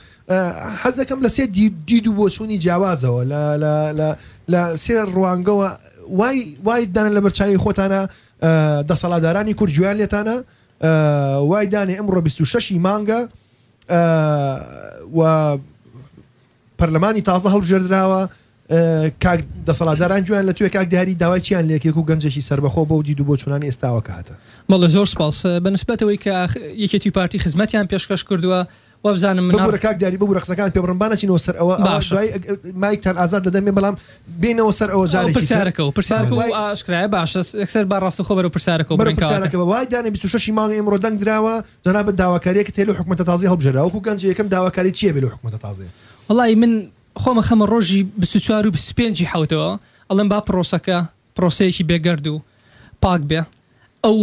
حەز دەکەم لە سێ دید و بۆچوونی جیاوازەوە لە سێ ڕوانگەوە وای وایدانە لە بەرچوی خۆتانە دەسەڵادارانی کورد جویان لێتانە وای دانێ ئمڕۆ بیست و شەش ی مانگە و پەرلەمانی تازە هەڵبژێردراوە کاک دەسەڵاتداران گویان لە توێ کاک دیاری داوای چیان لەکێک و گەنجێکی سربەخۆ بۆ و دید و بۆ چونانی ئێستاوە کاتە مەڵێ زۆر سپاس بە نسبەتەوەی کە یەکێتی پارتی خزمەتیان پێشکەش کردووە وابزانم مناڵ. ببورە کاک دیاری ببورە قسەکانت پێ بڕم با نەچینەوە سەر ئەوە ئەوە باشە. دوای مایکتان ئازاد دەدەم مێ بەڵام بێینەوە سەر ئەوە ئەو جارێکی تر پرسیارەکەوە پرسیارەکە با و دوای ئاشکرایە باشە یەکسەر با ڕاستەوخۆ بەرەو پرسیارەکەوە بەرەو بڕۆین کەواتە پرسیارەکەوە وای دانێ بیست و شەش ی مانگی ئمڕۆ دەنگ دراوە جەنابت داواکاریەکت هەیە لەو حکومەتە تازەیە هەڵبژێرا وەکو گەنجە یەکەم داواکاریت چیە بێ لەو حکومەتە تازەیە؟ وەڵایی من خۆم ئەخەمە ڕۆژی بیست و چوار و بیست و پێنج ی حەوتەوە ئەڵێم با پڕۆسەکە پرۆسەیەکی بێگەرد و پاک بێ ئەو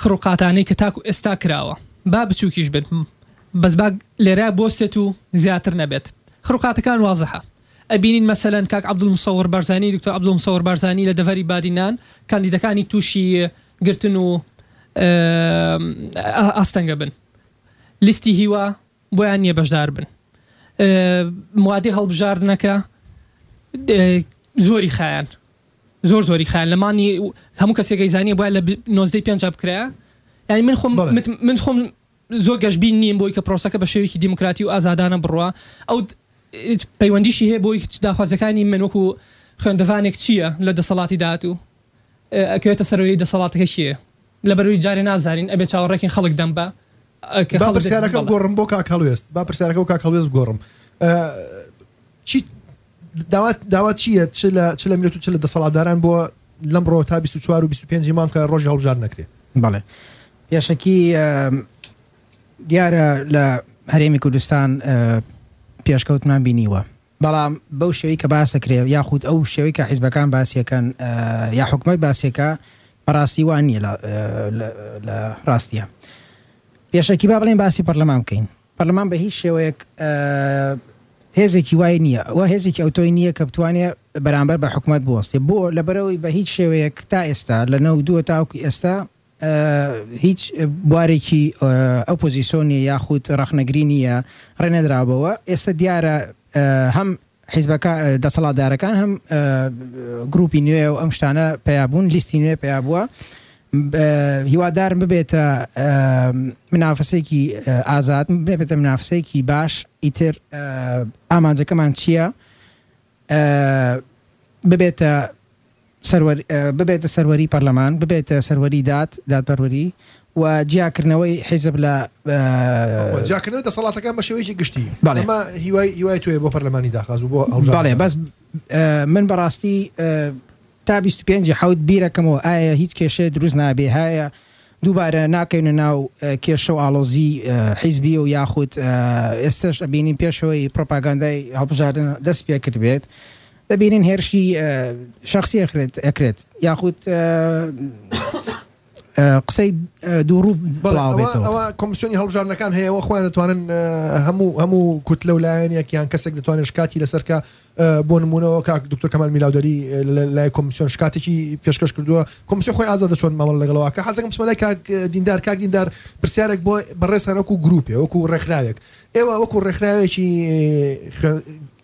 خڕ و قاتانەی کە تاکو ئێستا کراوە با بچووکیش بێت بەس با لێرە بۆستێت و زیاتر نەبێت خڕ و قاتەکان وازحە ئەبینین مەسەلەن کاک عەبدول مسەوەر بارزانی دکتۆر عەبدول مسەوەر بارزانی لە دەڤەری بادینان کاندیدەکانی تووشی گرتن و ئاستەنگە بن لیستی هیوا بۆیان نیە بەشدار بن موادی هەڵبژاردنەکە زۆری خایەن زۆر زۆری خایەن لە مانی هەموو کەسێکی زانانی بە لە نۆزدەی پێنج بکرا یعنی من خۆم من خۆم زۆر گەشببین نیم بۆی کە پرۆسەکە بە شێوەیەکی دیموکراتی و ئازادانە بڕە ئەو پەیوەندیشی هەیە بۆی داخوازەکانی من وەکو خوێندەوانێک چییە لە دەسەڵاتی داات و ئەکوێتە سەرۆی دەسەڵاتەکە چیە لەبەروی جارێ نازانین ئەبێ چاوەڕێکەین خەڵک دەم بە با پرسیارەکە بگۆڕم بۆ کاک هەڵوێست با پرسیارەکە و کاک هەڵوێست بگۆڕم چی داوات داوات چییە چ لە چ لە ملێت و چ لە دەسەڵاتداران بۆ لەم ڕۆ تا 24 و 25 مام کە ڕۆژی هەڵبژار نەکرێت بەڵێ پێشەکی دیارە لە هەرێمی کوردستان پێشکەوتمان بینیوە بەڵام بەو شێوەی کە باس ئەکرێ یاخود ئەو شێوەی کە حیزبەکان باسی ئەکەن یا حکومەت باسی ئەکا بەڕاستی وان نییە لە لە ڕاستیە پێشەکی با بڵێن باسی پەرلەمان بکەین پەرلەمان بە هیچ شێوەیەک هێزێکی وای نییە ئەوە هێزێکی ئەوتۆی نییە کە بتوانێ بەرامبەر بە حکومت بوەستێ بۆ لە بەرەوەی بە هیچ شێوەیەک تا ئێستا لە نەو دووە تاوکی ئێستا هیچ بوارێکی ئۆپۆزیسۆن نیە یاخود ڕەخنەگری نیە ڕێنەدراوەوە ئێستا دیارە هەم حیزبەکە دەسەڵاتدارەکان هەم گروپی نوێ و ئەم شتانە پیابوون لیستی نوێ پیا بووە هیوادارم ببێتە منافسێکی ئازاد بێبێتە منافسێکی باش ئیتر ئامانجەکەمان چییە؟ ببێتە سەروەر ببێتە سەروەری پەرلەمان ببێتە سەروەری داد دادپەروەری و جیاکردنەوەی حیزب لە ئەوە جاکردنەوەی دەسەڵاتەکان بە شێوەیەکی گشتی بەڵێ. ئەمە هیوای هیوای توێ بۆ پەرلەمانی داخاز و بۆ ئەو بەڵێ بەس ئە، من بەڕاستی ئە، تا بیست و پێنج ی حەوت بیرەکەمەوە ئایا هیچ کێشەیە دروست نابێ هاێە دووبارە ناکەوینە ناو کێشە و ئاڵۆزی حیزبی و یاخود ئێستەش ئەبینین پێشەوەی پڕۆپاگاندای هەڵبژاردن دەست پێ کردبێت دەبینین هێرشی شخصی ئەکرێت یاخود قسەی دووڕوو ئەوە کۆمسیۆنی هەڵبژاردنەکان هەیەەوە خۆیان دەتوانن هەموو هەموو کوت لەو لایەنێک یان کەسێک دەتوانێت شکاتی لەسەرکە بۆ نمونەوە کاک دکتۆر کەمال میلاودەری لای کۆمسیۆن شکاتێکی پێشکەش کردووە کۆمسی خۆی ئازادە چۆن مامەڵ لەگەڵەوەکە حەزەکەم بسمەلای کاک دیندار کاک دیندار پرسیارێک بۆ بەڕێسەرەکو گروپێ وەکو ڕێکخراوێک ئێوە وەکو ڕێکخراوێکی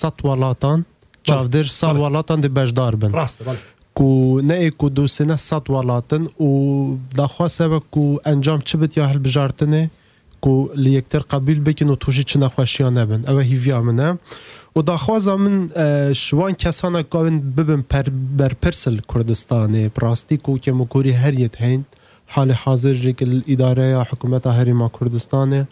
سەد وەڵاتان چاڤدر سەد وەڵاتان دی بەشدار بن کو نە ئێک و دو سنە سەد وەڵاتن و داخواز سەبە کو ئەنجام چ بت یا هەلبژارتنێ کو لە یەکتر قەبویل بکن و تووشی چ نەخوەشیا نەبن ئەوە هیڤیا منە و داخوازا من ش وان کەسانە کو ئەوێن ببم پەر بەرپرس ل کوردستانێ بڕاستی کو کێموکوری هەر یەت هەین حال حازر ژی ک ل ئیدارەیا حکومەتا هەریما کوردستانێ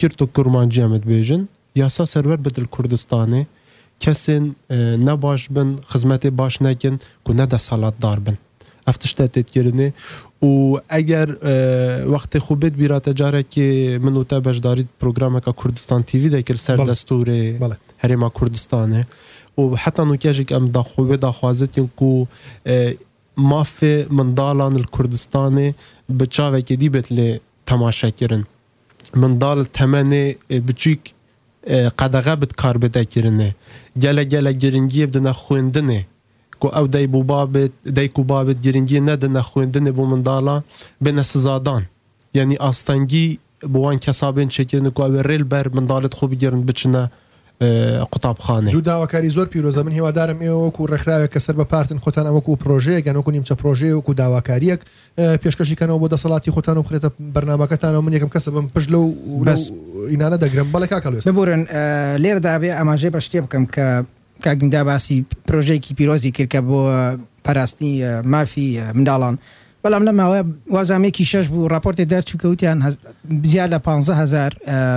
گرتگ کورمانجیەمت بێژن یاسا سەروەر بدل کوردستانێ کەسێن نە باش بن خزمەتێ باش نەکن کو نە دەسەڵات دار بن ئەف تشتە تێد کردنێ و ئەگەر وەختێ خو بێت بیراتە جارەکێ من و تە بەشداریت پرۆگرامەکە کوردستان تیوی دەکرد سەر دەستورێ هەرێما کوردستانێ و حتا نوکێژێک ئەم داخۆێ داخوازتین کو مافێ منداڵان کوردستانێ بە چاوێکی دی بێت لێ تەماشاکردن مندال تەمەنێ بچوک قەدەغە بد کار بدە کرنێ گەلە گەلە گرنگیێ بدنە خوێندنێ کو ئەو دایک و بابێت دایک و بابێت گرنگیێ نەدنە خوێندنێ بۆ مندالا بێنە سزادان یانی ئاستەنگی بۆ وان کەسابێن چێکێن کو ئەوێ رێل بەر مندالێت خۆ بگێرن بچنە قوتابخانەی. دوو داواکاری زۆر پیرۆزە من هیوادارم ئێوە وەکو ڕێکخراوێک کە سەر بە پارتن خۆتان وەکو پرۆژەیەک یان وەکو نیمچە پرۆژەیە وەکو داواکاریەک پێشکەشی کەنەوە بۆ دەسەڵاتی خۆتان و بخرێتە بەرنمەکەتانەوە من یەکەم کەسە بم پشت لەو بەس ئینانە دەگرم بەڵێ کاکەڵێست ببورن لێرە دابێ ئاماژەی بە شتێ بکەم کە کاگندا باسی پرۆژەیەکی پیرۆزی کرد کە بۆ پاراستنی مافی منداڵان بەڵام لەم ماوەیە وازامێکی شەش بوو ڕاپۆرتێک دەرچوو کە وتیان زیاد لە پانزە هەزار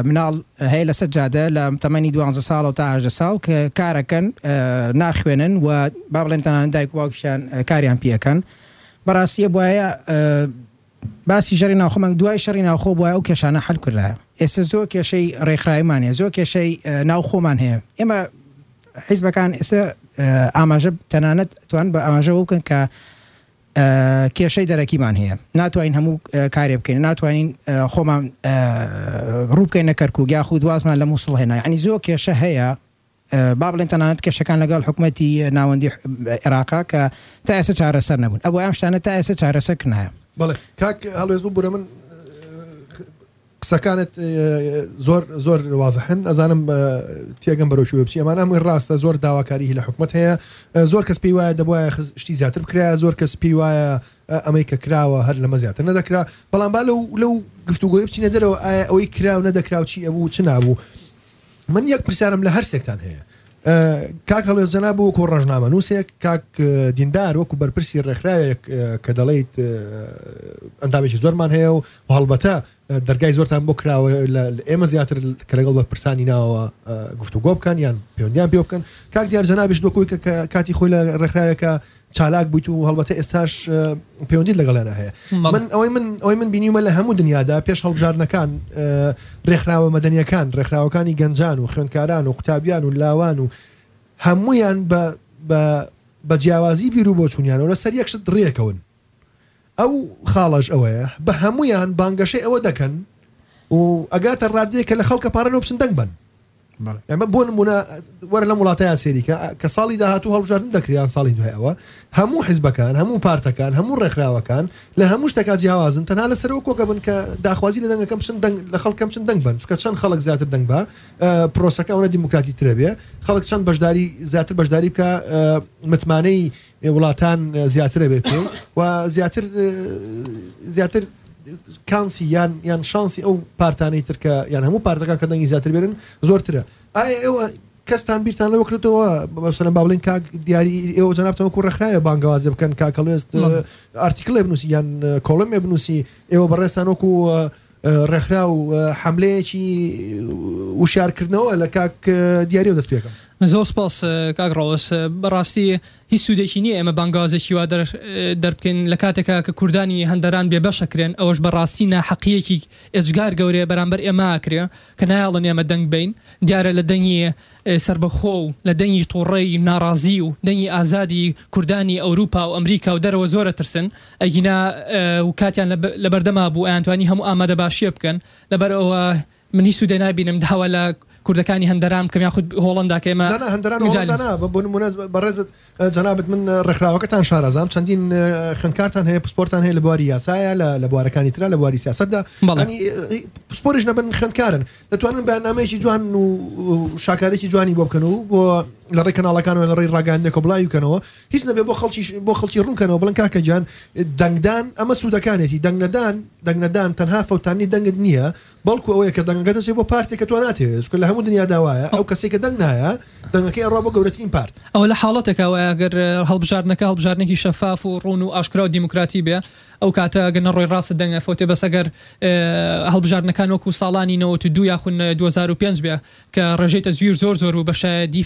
مناڵ هەیە لەسەر جادە لە تەمەنی دوانزە ساڵەوە تا هەژدە ساڵ کە کارەکەن ناخوێنن و با بڵێن تەنانەت دایک و باوکیشیان کاریان پێ ئەکەن بەڕاستیە بواە باسی شەڕی ناوخۆمان دوای شەڕی ناوخۆ بواە ئەو کێشانە حل کرایە ئێستا زۆر کێشەی ڕێکخراویمان هەیە زۆر کێشەی ناوخۆمان هەیە ئێمە حیزبەکان ئێستا ئاماژە تەنانەت توان بە ئاماژەوە بکەن کە کێشەی دەرەکیمان هەیە ناتوانین هەموو کارێ بکەین ناتوانین خۆمان ڕووبکەینە کەرکک یاخود وازمان لە مووسڵ هێنا ینی زۆر کێشە هەیە با بڵێن تەنانەت کێشەکان لەگەڵ حکوومەتتی ناوەندی عێراقا کە تا ئێستا چارەسەر نەبوون ئەو ئەم شتانە تا ئێستا چارەسەر کنایە بەڵێ کاک هەڵێز ببوورە من قسەکانت زۆر زۆر وازحن ئەزانم تێگەم بەرەو کوێ بچی ئەمان ئەمەی ڕاستە زۆر داواکاریی لە حکومت هەیە زۆر کەس پێی وایە دەبواە شتی زیاتر بکرایە زۆر کەس پێی وایە ئەمەی کە کراوە هەر لەمە زیاتر نەدەکرا بەڵام با لەو لەو گفتوگۆی بچینە دەرەوە ئایا ئەوەی کراو نەدەکراو چی ئەبوو چ نابوو من یەک پرسیارم لە هەرسێکتان هەیە کاک هەڵێ جەنا بۆ وەکو ڕژنامە نووسێک کاک دیندار وەکو بەرپرسی ڕێکخراوێک کە دەڵیت ئەندامێکی زۆرمان هەیە و هەڵبەتە دەرگای زۆرتان بۆ کراوە لە ئێمە زیاتر کە لەگەڵ بەرپرسانی ناوە گفتوگۆ بکەن یان پەیوەندیان پێ بکەن کاک دیار جەنابش بۆ کۆی کە کاتی خۆی لە ڕێکخراوێکە چالاک بوویت و هەڵبەتە ئێستاش پەیوەندیت لەگەڵێنە هەیە من ئەوەی من ئەوەی من بینیمە لە هەموو دنیادا پێش هەڵبژاردنەکان ڕێکخراوە مەدەنیەکان ڕێکخراوەکانی گەنجان و خوێندکاران و قوتابیان و لاوان و هەمویان بە بە جیاوازی بیر و بۆچوونیانەوە لەسەر یەکشت ڕێکەون ئەو خاڵەش ئەوەیە بە هەموویان بانگەشەی ئەوە دەکەن و ئەگاتە ڕادەیەک کە لە خەڵکە پارە لۆ بچن دەنگ بەن. ئەمە بۆ نمونە وەرە لەم وڵاتەیان سێریکە کە ساڵی داهاتوو هەڵبژاردن دەکریان ساڵی دوای ئەوە هەموو حیزبەکان هەموو پارتەکان هەموو ڕێکخراوەکان لە هەموو شتەکە جیاوازن تەنها لە سەرەوە کۆکە بن کە داخوازی لە دەنگەکەم چند دەنگ لە خەڵکەم چند دەنگ بن چکە چەند خەڵک زیاتر دەنگ بە پرۆسەکە ئەوە دیموکراتی ترە بێ خەڵک چەند بەشداری زیاتر بەشداری بکە متمانەی وڵاتان زیاترە بێت پێی و زیاتر زیاتر کانسی یان یان شانسی ئەو پارتانەی ترکە یان هەموو پارتەکان کە دەنگی زیاتر بێنن زۆرترە ئایا ئێوە کەستان بیرتان لەوە کردەوە بەسەر باڵین کاک دیاری ئێوە جنابتەوە کو ڕخراە بانگوازە بکەن کاکەڵێست ئارتیکلێ بنووسی یان کۆڵمێ بنووسی ئێوە بەڕێستان وەکو ڕێکخراو حملەیەکی وشارکردنەوە لە کاک دیارە دەست پێکەم زۆر سپاس کاک ڕاوس بەڕاستی هیچ سوودێکی نییە ئێمە بانگازێکی وا دەربکەین لە کاتێکا کە کوردانی هەندەران بێ بەشەکرێن ئەوەش بەڕاستی ناحەقیەکی ئێجگار گەورەیە بەرامبەر ئێماکرێ کە نایڵن ئێمە دەنگ بین دیارە لە دەنگی سەربەخۆ و لە دەنگی توڕەی ناڕازی و دەنگی ئازادی کوردانی ئەوروپا و ئەمریکا و دەرەوە زۆر ئەترسن ئەگینا و کاتیان لە بەردەما بوو ئەیانتوانی هەموو ئامادە باشیە بکەن لەبەر ئەوە من هیچ سودێ نابینم داوا لە کوردەکانی هەندەران بکەم یاخود هۆڵەندا کە ئێمە نا نا هەندەران هۆڵەندا نا بۆ نمونە بەڕێزت جەنابت من ڕێکخراوەکەتان شارەزام چەندین خوێندکارتان هەیە پسپۆرتان هەیە لە بواری یاسایە لە لە بوارەکانی تررا لە بواری سیاستدا بەڵانی پسپۆریش نەبن خوێندکارن دەتوانن بەنامەیەکی جوان و شاکارێکی جوانی بۆ بکەن و بۆ لە ڕێ کەناڵەکانەوە لە ڕێی ڕاگەاندێکە بڵاوی کەنەوە هیچ نەبێ بۆ خەڵکی بۆ خەڵکی ڕوونکەنەوە بڵن کاکە گیان دەنگدان ئەمە سوودەکانێتی دەنگەدان دەنگەدان تەنها فەوتانی دەنگت نییە بەڵکو ئەوەیە کە دەنگەکەت ئەچێت بۆ پارتێک کە تۆ ناتەوێت، چونکە لە هەموو دنیادا وایە ئەو کەسەی کە دەنگ نایە، دەنگەکەی ئەڕوا بۆ گەورەترین پارت. ئەوە لە حاڵەتێکا وایە گەر هەڵبژاردنەکە هەڵبژاردنێکی شەفاف و ڕوون و ئاشکرا و دیموکراتی بێ، ئەو کاتە گەر نەڕۆی ڕاستت دەنگ ئەفەوتێ، بەس ئەگەر هەڵبژاردنەکان وەکو ساڵانی نەوەت و دوو یاخود دوو هەزار و پێنج بێ کە ڕێژەی تەزویر زۆر زۆر بوو بە شایەدی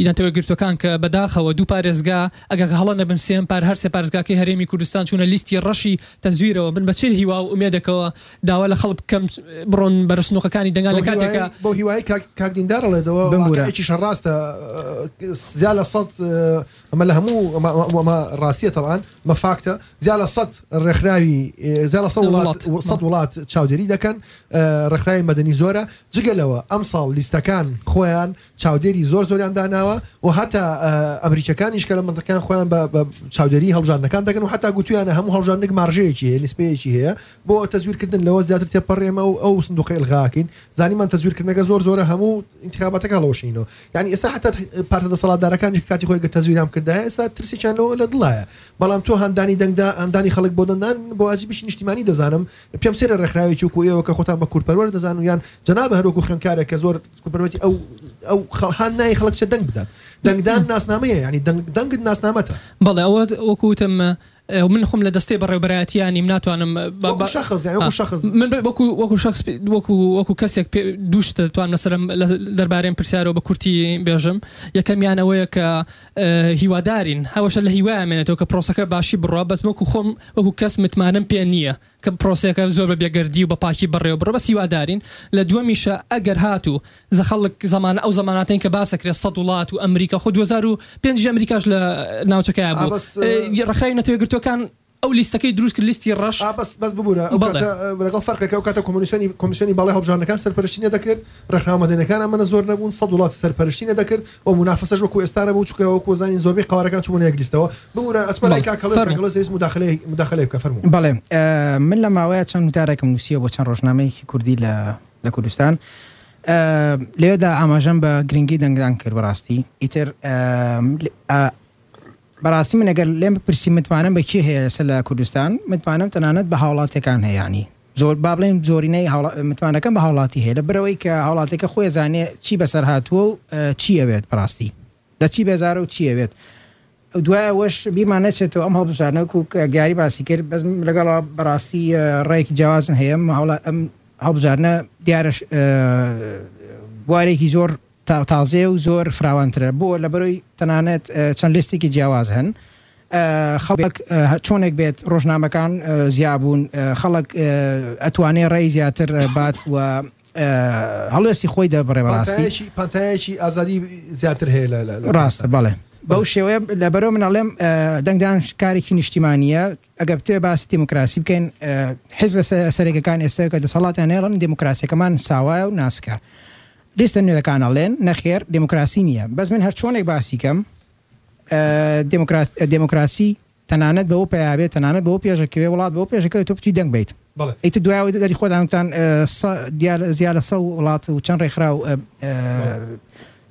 ی نەتەوە یەکگرتووەکان کە بە داخەوە دوو پارێزگا ئەگەر هەڵە نەبم سێ پار هەر سێ پارێزگاکەی هەرێمی کوردستان چوونە لیستی ڕەشی تەزویرەوە من بە چ هیوا و ئومێدەکەوە داوا لە خەڵک بکەم بڕۆن بەرە سندوقەکانی دەنگان لە کاتێکا بەو هیوایەی کاک دیندار ئەڵێت ئەوە بمورە. واقیعێکیشە ڕاستە زیا لە سەد ئەمە لە هەموو و ئەمە ڕاستیە تەبعەن مە فاکتە زیا لە سەد ڕێکخراوی زیا لە سە وڵات سە وڵات چاودێری دەکەن ڕێکخراوی مەدەنی زۆرە جگە لەوە ئەم ساڵ لیستەکان خۆیان چاودێری زۆر زۆریان داناوە و هەتا ئەمریکەکانیش کە لە منتەکان خۆیان بە چاودێری هەڵبژاردنەکان دەکەن و هەتا گوتویانە هەموو هەڵبژاردنێک مارژەیەکی هەیە نسبەیەکی هەیە بۆ تەزویر کردن لەوە زیاتر تێپەڕێمە و ئەو سندوقە ئلغاکەین زانیمان تەزویر کردنەکە زۆر زۆرە هەموو انتخاباتەکە هەڵەوەشینەوە یعنی ئێستا حتا پارتە دەسەڵاتدارەکانی کاتی خۆی گە تەزویرام کردایە ئێستا ترسێکیان لەوە لە دڵایە بەڵام تۆ هاندانی دەنگدا ئەندانی خەڵک بۆ دەندان بۆ واجبیشی نیشتیمانی دەزانم پێم سێرە ڕێکخراوێکی وکو ئێوە کە خۆتان بە کورپەروەر دەزان و یان جەناب هەروەکو خوێندکارێک کە زۆر کورپەروەتی ئەو ئەو خەڵ هاند نای خەڵک چە دەنگ بدات دەنگدان ناسنامەیە یعنی دەنگ دەنگت ناسنامەتە بەڵێ ئەوە وەکوتم من خۆم لە دەستەی بەڕێوبەرایەتییە نیم ناتوانم وەکو شەخس یانی وەکو شەخس من وەکو وەکو شەخس وەکو وەکو کەسێک پێ دوو شت دەتوانم لەسەر ئەم لە دەربارەی ئەم پرسیارەوە بە کورتی بێژم یەکەمیان ئەوەیە کە هیوادارین هەوەشە لە هیوایان مێنێتەوە کە پرۆسەکە باشی بڕوا بەس وەکو خۆم وەکو کەس متمانەم پێ نییە کە پرۆسەکە زۆر بە بێگەردی و بە پاکی بەڕێوە بڕە بەس هیوادارین لە دووەمیشە ئەگەر هاتوو زە خەڵک زەمانە ئەو زەماناتەین کە باسەکرێ سەد وڵات و ئەمریکا خۆ دوەزار و پێنج ژە ئەمریکاش لە ناوچەکەیا بوو ی ڕێکخراوی نەتەوە یەکگرتووەکان ئەو لیستەکەی دروست کرد لیستی ڕەش ئا بەس بەس ببورە ئەو کاتە بەڵێ لەگەڵ فەرقێکە ئەو کاتە کۆمۆنیسانی کۆمیسیۆنی باڵای هەڵبژاردنەکان سەرپەرشتی نەدەکرد ڕێکخراوە مەدەنیەکان ئەمەنە زۆر نەبوون سەد وڵات سەرپەرشتی نەدەکرد و مونافەسەش وەکو ئێستا نەبوو چونکە وەکو دەزانین زۆربەی قەوارەکان چووبوونە یەک لیستەوە ببورە ئەچمە لای کاک کەڵێس کاک بەڵێ کەڵێس هیچ موداخلەی موداخلەی بکە فەرموو. بەڵێ من لەم ماوەیە چەند وتارێکم نووسییە بۆ چەند ڕۆژنامەیەکی کوردی لە لە کوردستان لێرەدا ئاماژەم بە گرنگی دەنگدان کرد بەڕاستی ئیتر بەڕاستی من گەر لێم بپرسی متمانەم بە کێ هەیە ئێستا لە کوردستان متمانەم تەنانەت بە هاوڵاتیەکان هەیە یانی زۆر با بڵێین زۆرینەی هاوڵا متمانەکەم بە هاوڵاتی هەیە لە برەوەی کە هاوڵاتیەکە خۆی زانێ چی بەسەر هاتووە و چی ئەوێت بەڕاستی لە چی بێزارە و چی ئەوێت دوای ئەوەش بیرمان نەچێتەوە ئەم هەڵبژارنە وەکو گاری باسی کرد بەس لەگەڵەوە بەڕاستی ڕێکی جیاوازم هەیە هەوڵە ئەم هەڵبژارنە دیارە بوارێکی زۆر تازەیە و زۆر فراوانترە بۆ لەبەرۆی تەنانەت چەند لیستێکی جیاواز هەن خەڵک چۆنێک بێت ڕۆژنامەکان زیابوون خەڵک ئەتوانێ ڕێی زیاتر بات و هەڵوێستی خۆی دەبڕێ بەڕاستی پانتایەکی ئازادی زیاتر هەیە لە ڕاستە بەڵێ بەو شێوەیە لەبەرەوە منەڵێم دەنگدان کارێکی نیشتیمانە ئەگەر بتەوێت باسی دیموکراسی بکەین، حیزبە سەرەکیەکان ئێستا کە دەسەڵاتیان هێڵن دیموکراسیەکەمان ساوایە و ناسکە. لیستە نوێکان ئەڵێن نەخێر دیموکراسی نییە. بەس من هەرچۆنێک باسی کەم دیموکراسی تەنانەت بەوە پەیابێت تەنانەت بەوە پێشەکەوێ وڵات بەوە پێشەکەوێت تۆ بچی دەنگ بیت. ئیتر دوایەوە دەری خۆتانتان زیاد لە سە وڵات و چەند ڕێکخراو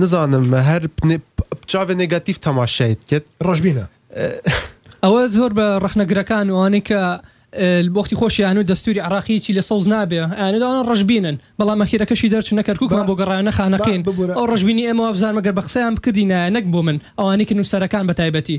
نزانم هەر چاڤێ نێگاتیڤ تەماشایت کرد. ڕۆژبینە. ئەوە زۆر بە ڕەخنەگرەکان و ئەوانەی کە بۆختی خۆشیان و دەستوری عراقی هیچی لێ سەوز نابێ ئەیانێت ئەوان ڕەشبینن بەڵام ئەخیرەکەشی دەرچوو نە کەرکوکمان بۆ گەڕایەوە نە خانەقین ئەو ڕەشبینی ئێمە وابزانم گەر بە قسەیان بکردینایە نەک بۆ من ئەوانەی کە نوسەرەکان بەتایبەتی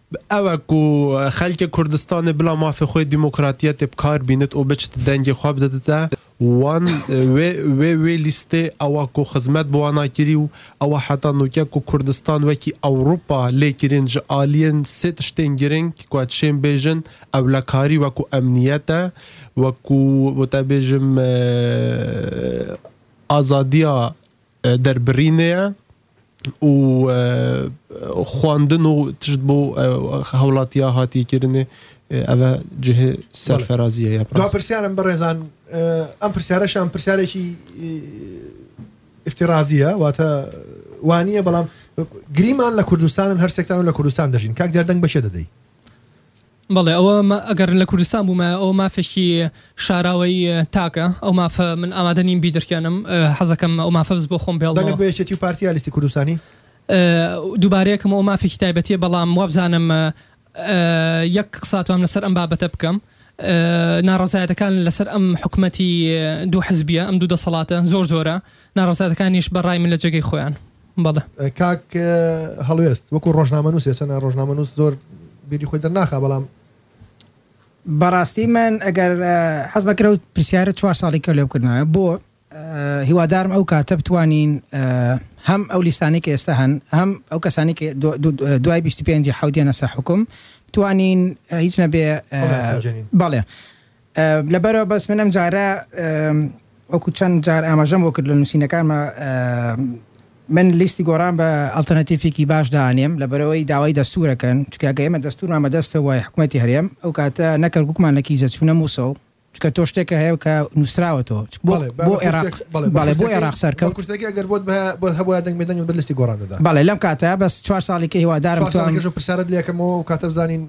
ئەوەک و خەلکێ کوردستانێ بلا مافێ خوەێ دیموکراتیەتێ بکار بینت ئۆ بچت دەنگێ خوە بدەتە وان وێ وێ لیستێ ئەوە کۆ خزمەت بۆ وانا کری و ئەوە حەتا نوکە کۆ کوردستان وەکی ئەوروپا لێ کرێن ژە ئالیێن سێ تشتێن گرنگ ک وە چێن بێژن ئەولە کاری وە کۆ ئەمنیەتە وە کۆ وتە بێژم ئازادیا دەربرینێە. و خواندن و تشت بۆ هەوڵاتیا هاتی کردێ ئەە جه سەرفەرازیە پرسیارم بەڕێزان ئەم پرسیارەشان پرسیارێکی افترازیە واتە وانە بەڵام گریمان لە کوردستانن هەرسێکتان لە کوردستان دەژین کاک دەردەنگ بەشێ دەدەی بەڵێ ئەوە ئەگەر لە کوردستان بوومایە ئەوە مافێکی شاراوەی تاکە ئەو مافە من ئامادە نیم بیدرکێنم حەزەکەم ئەو مافە بس بۆ خۆم بێڵمەوە. دەنگت بۆ یەکێتی و پارتی یا لیستی کوردستانی؟ دووبارە یەکەم ئەوە مافێکی تایبەتیە بەڵام وابزانم یەک قسە ئەتوانم لەسەر ئەم بابەتە بکەم ناڕەزایەتەکان لەسەر ئەم حکومەتی دوو حزبیە ئەم دوو دەسەڵاتە زۆر زۆرە ناڕەزایەتەکانیش بە ڕای من لە جێگەی خۆیان. بەڵێ کاک هەڵوێست وەکو ڕۆژنامەنووسێ چەنە ڕۆژنامەنووس زۆر بیری خۆی دەرناخا بەڵام بەڕاستی من ئەگەر حەز بەکرە و پرسیارە چوار ساڵی کە لێ بکردنەوە بۆ هیوادارم ئەو کاتە بتوانین هەم ئەو لیستانی کە ئێستا هەن هەم ئەو کەسانی کە دوای 25 حودێنە سە حکوم توانین هیچ نەبێ بەڵێ لەبەرئەوە بەس من ئەمجارە وەکو چەند جار ئاماژەم بۆ کرد لە نووسینەکانمە من لیستی گۆڕان بە ئەلتەرناتیفێکی باش دانێم لە بەرەوەی داوای دەستورەکەن چکاگە ئێمە دەستورمان بە دەستە وای حکوومەتتی هەرێم ئەو کاتە نەکەر گوکمان لە کیزە چوونە مووسڵ چکە تۆ شتێکە هەیە کە نووسراوەەوە بۆ عێراق بەڵێ بۆ عێراق سەرکە کورسەکە گەر بۆت بۆ هەبووە دەنگ بەدەنگ بەستی گۆڕان دەدا بەڵێ لەم کاتە بەس چوار ساڵیکە هیوادارم پرسیارت لەکەمەوە کاتە بزانین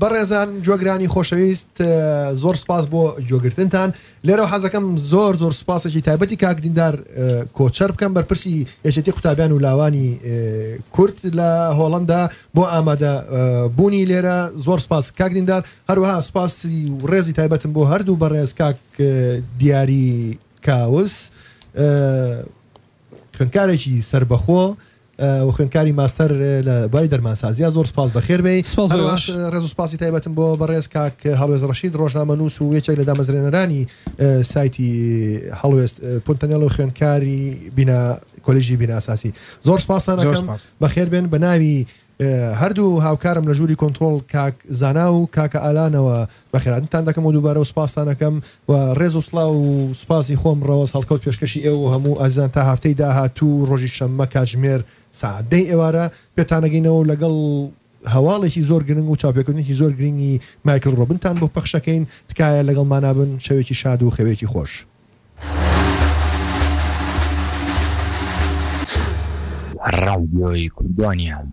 بەڕێزان گوێگرانی خۆشەویست زۆر سپاس بۆ گوێگرتنتان لێرەوە حەزەکەم زۆر زۆر سپاسێکی تایبەتی کاک دیندار کۆچەر بکەم بەرپرسی یەکێتی قوتابیان و لاوانی کورد لە هۆڵندا بۆ ئامادە بوونی لێرە زۆر سپاس کاک دیندار هەروەها سپاسی و ڕێزی تایبەتم بۆ هەردوو بەڕێز کاک دیاری کاوس خوێندکارێکی سربەخۆ و خوێندکاری ماستەر لە بواری دەرمانسازیە زۆر سپاس بەخێر بێ ڕێز و سپاسی تایبەتم بۆ بەڕێز کاک هەڵوێز ڕشید ڕۆژنامە نووس و یەکێک لە دامەزرێنەرانی سایتی هەڵوێست پنتەنێڵ و خوێندکاری بنا کۆلیژی بیناساسی زۆر سپاسان بەخێر بێن بە ناوی هەردوو هاوکارم لە ژووری کۆنتترۆل کاک زانا و کاکە ئالانەوە بەخێراتنتان دەکەم و دووبارەوە سوپاستان ئەکەم و ڕێز و سڵاو و سوپاسی خۆم ڕەوەز هەڵکەوت پێشکەشی ئێوە و هەموو ئازیزان تا هەفتەی داهاتوو ڕۆژی شەممە کاتژمێر سەعات دەی ئێوارە پێتان ئەگەینەوە و لەگەڵ هەواڵێکی زۆر گرنگ و چاوپێکەوتنێکی زۆر گرنگی مایکڵ ڕۆبنتان بۆ پەخش ئەکەین تکایە لەگەڵمانا بن شەوێکی شاد و خەوێکی خۆش. ڕادیۆی کوردۆنیان.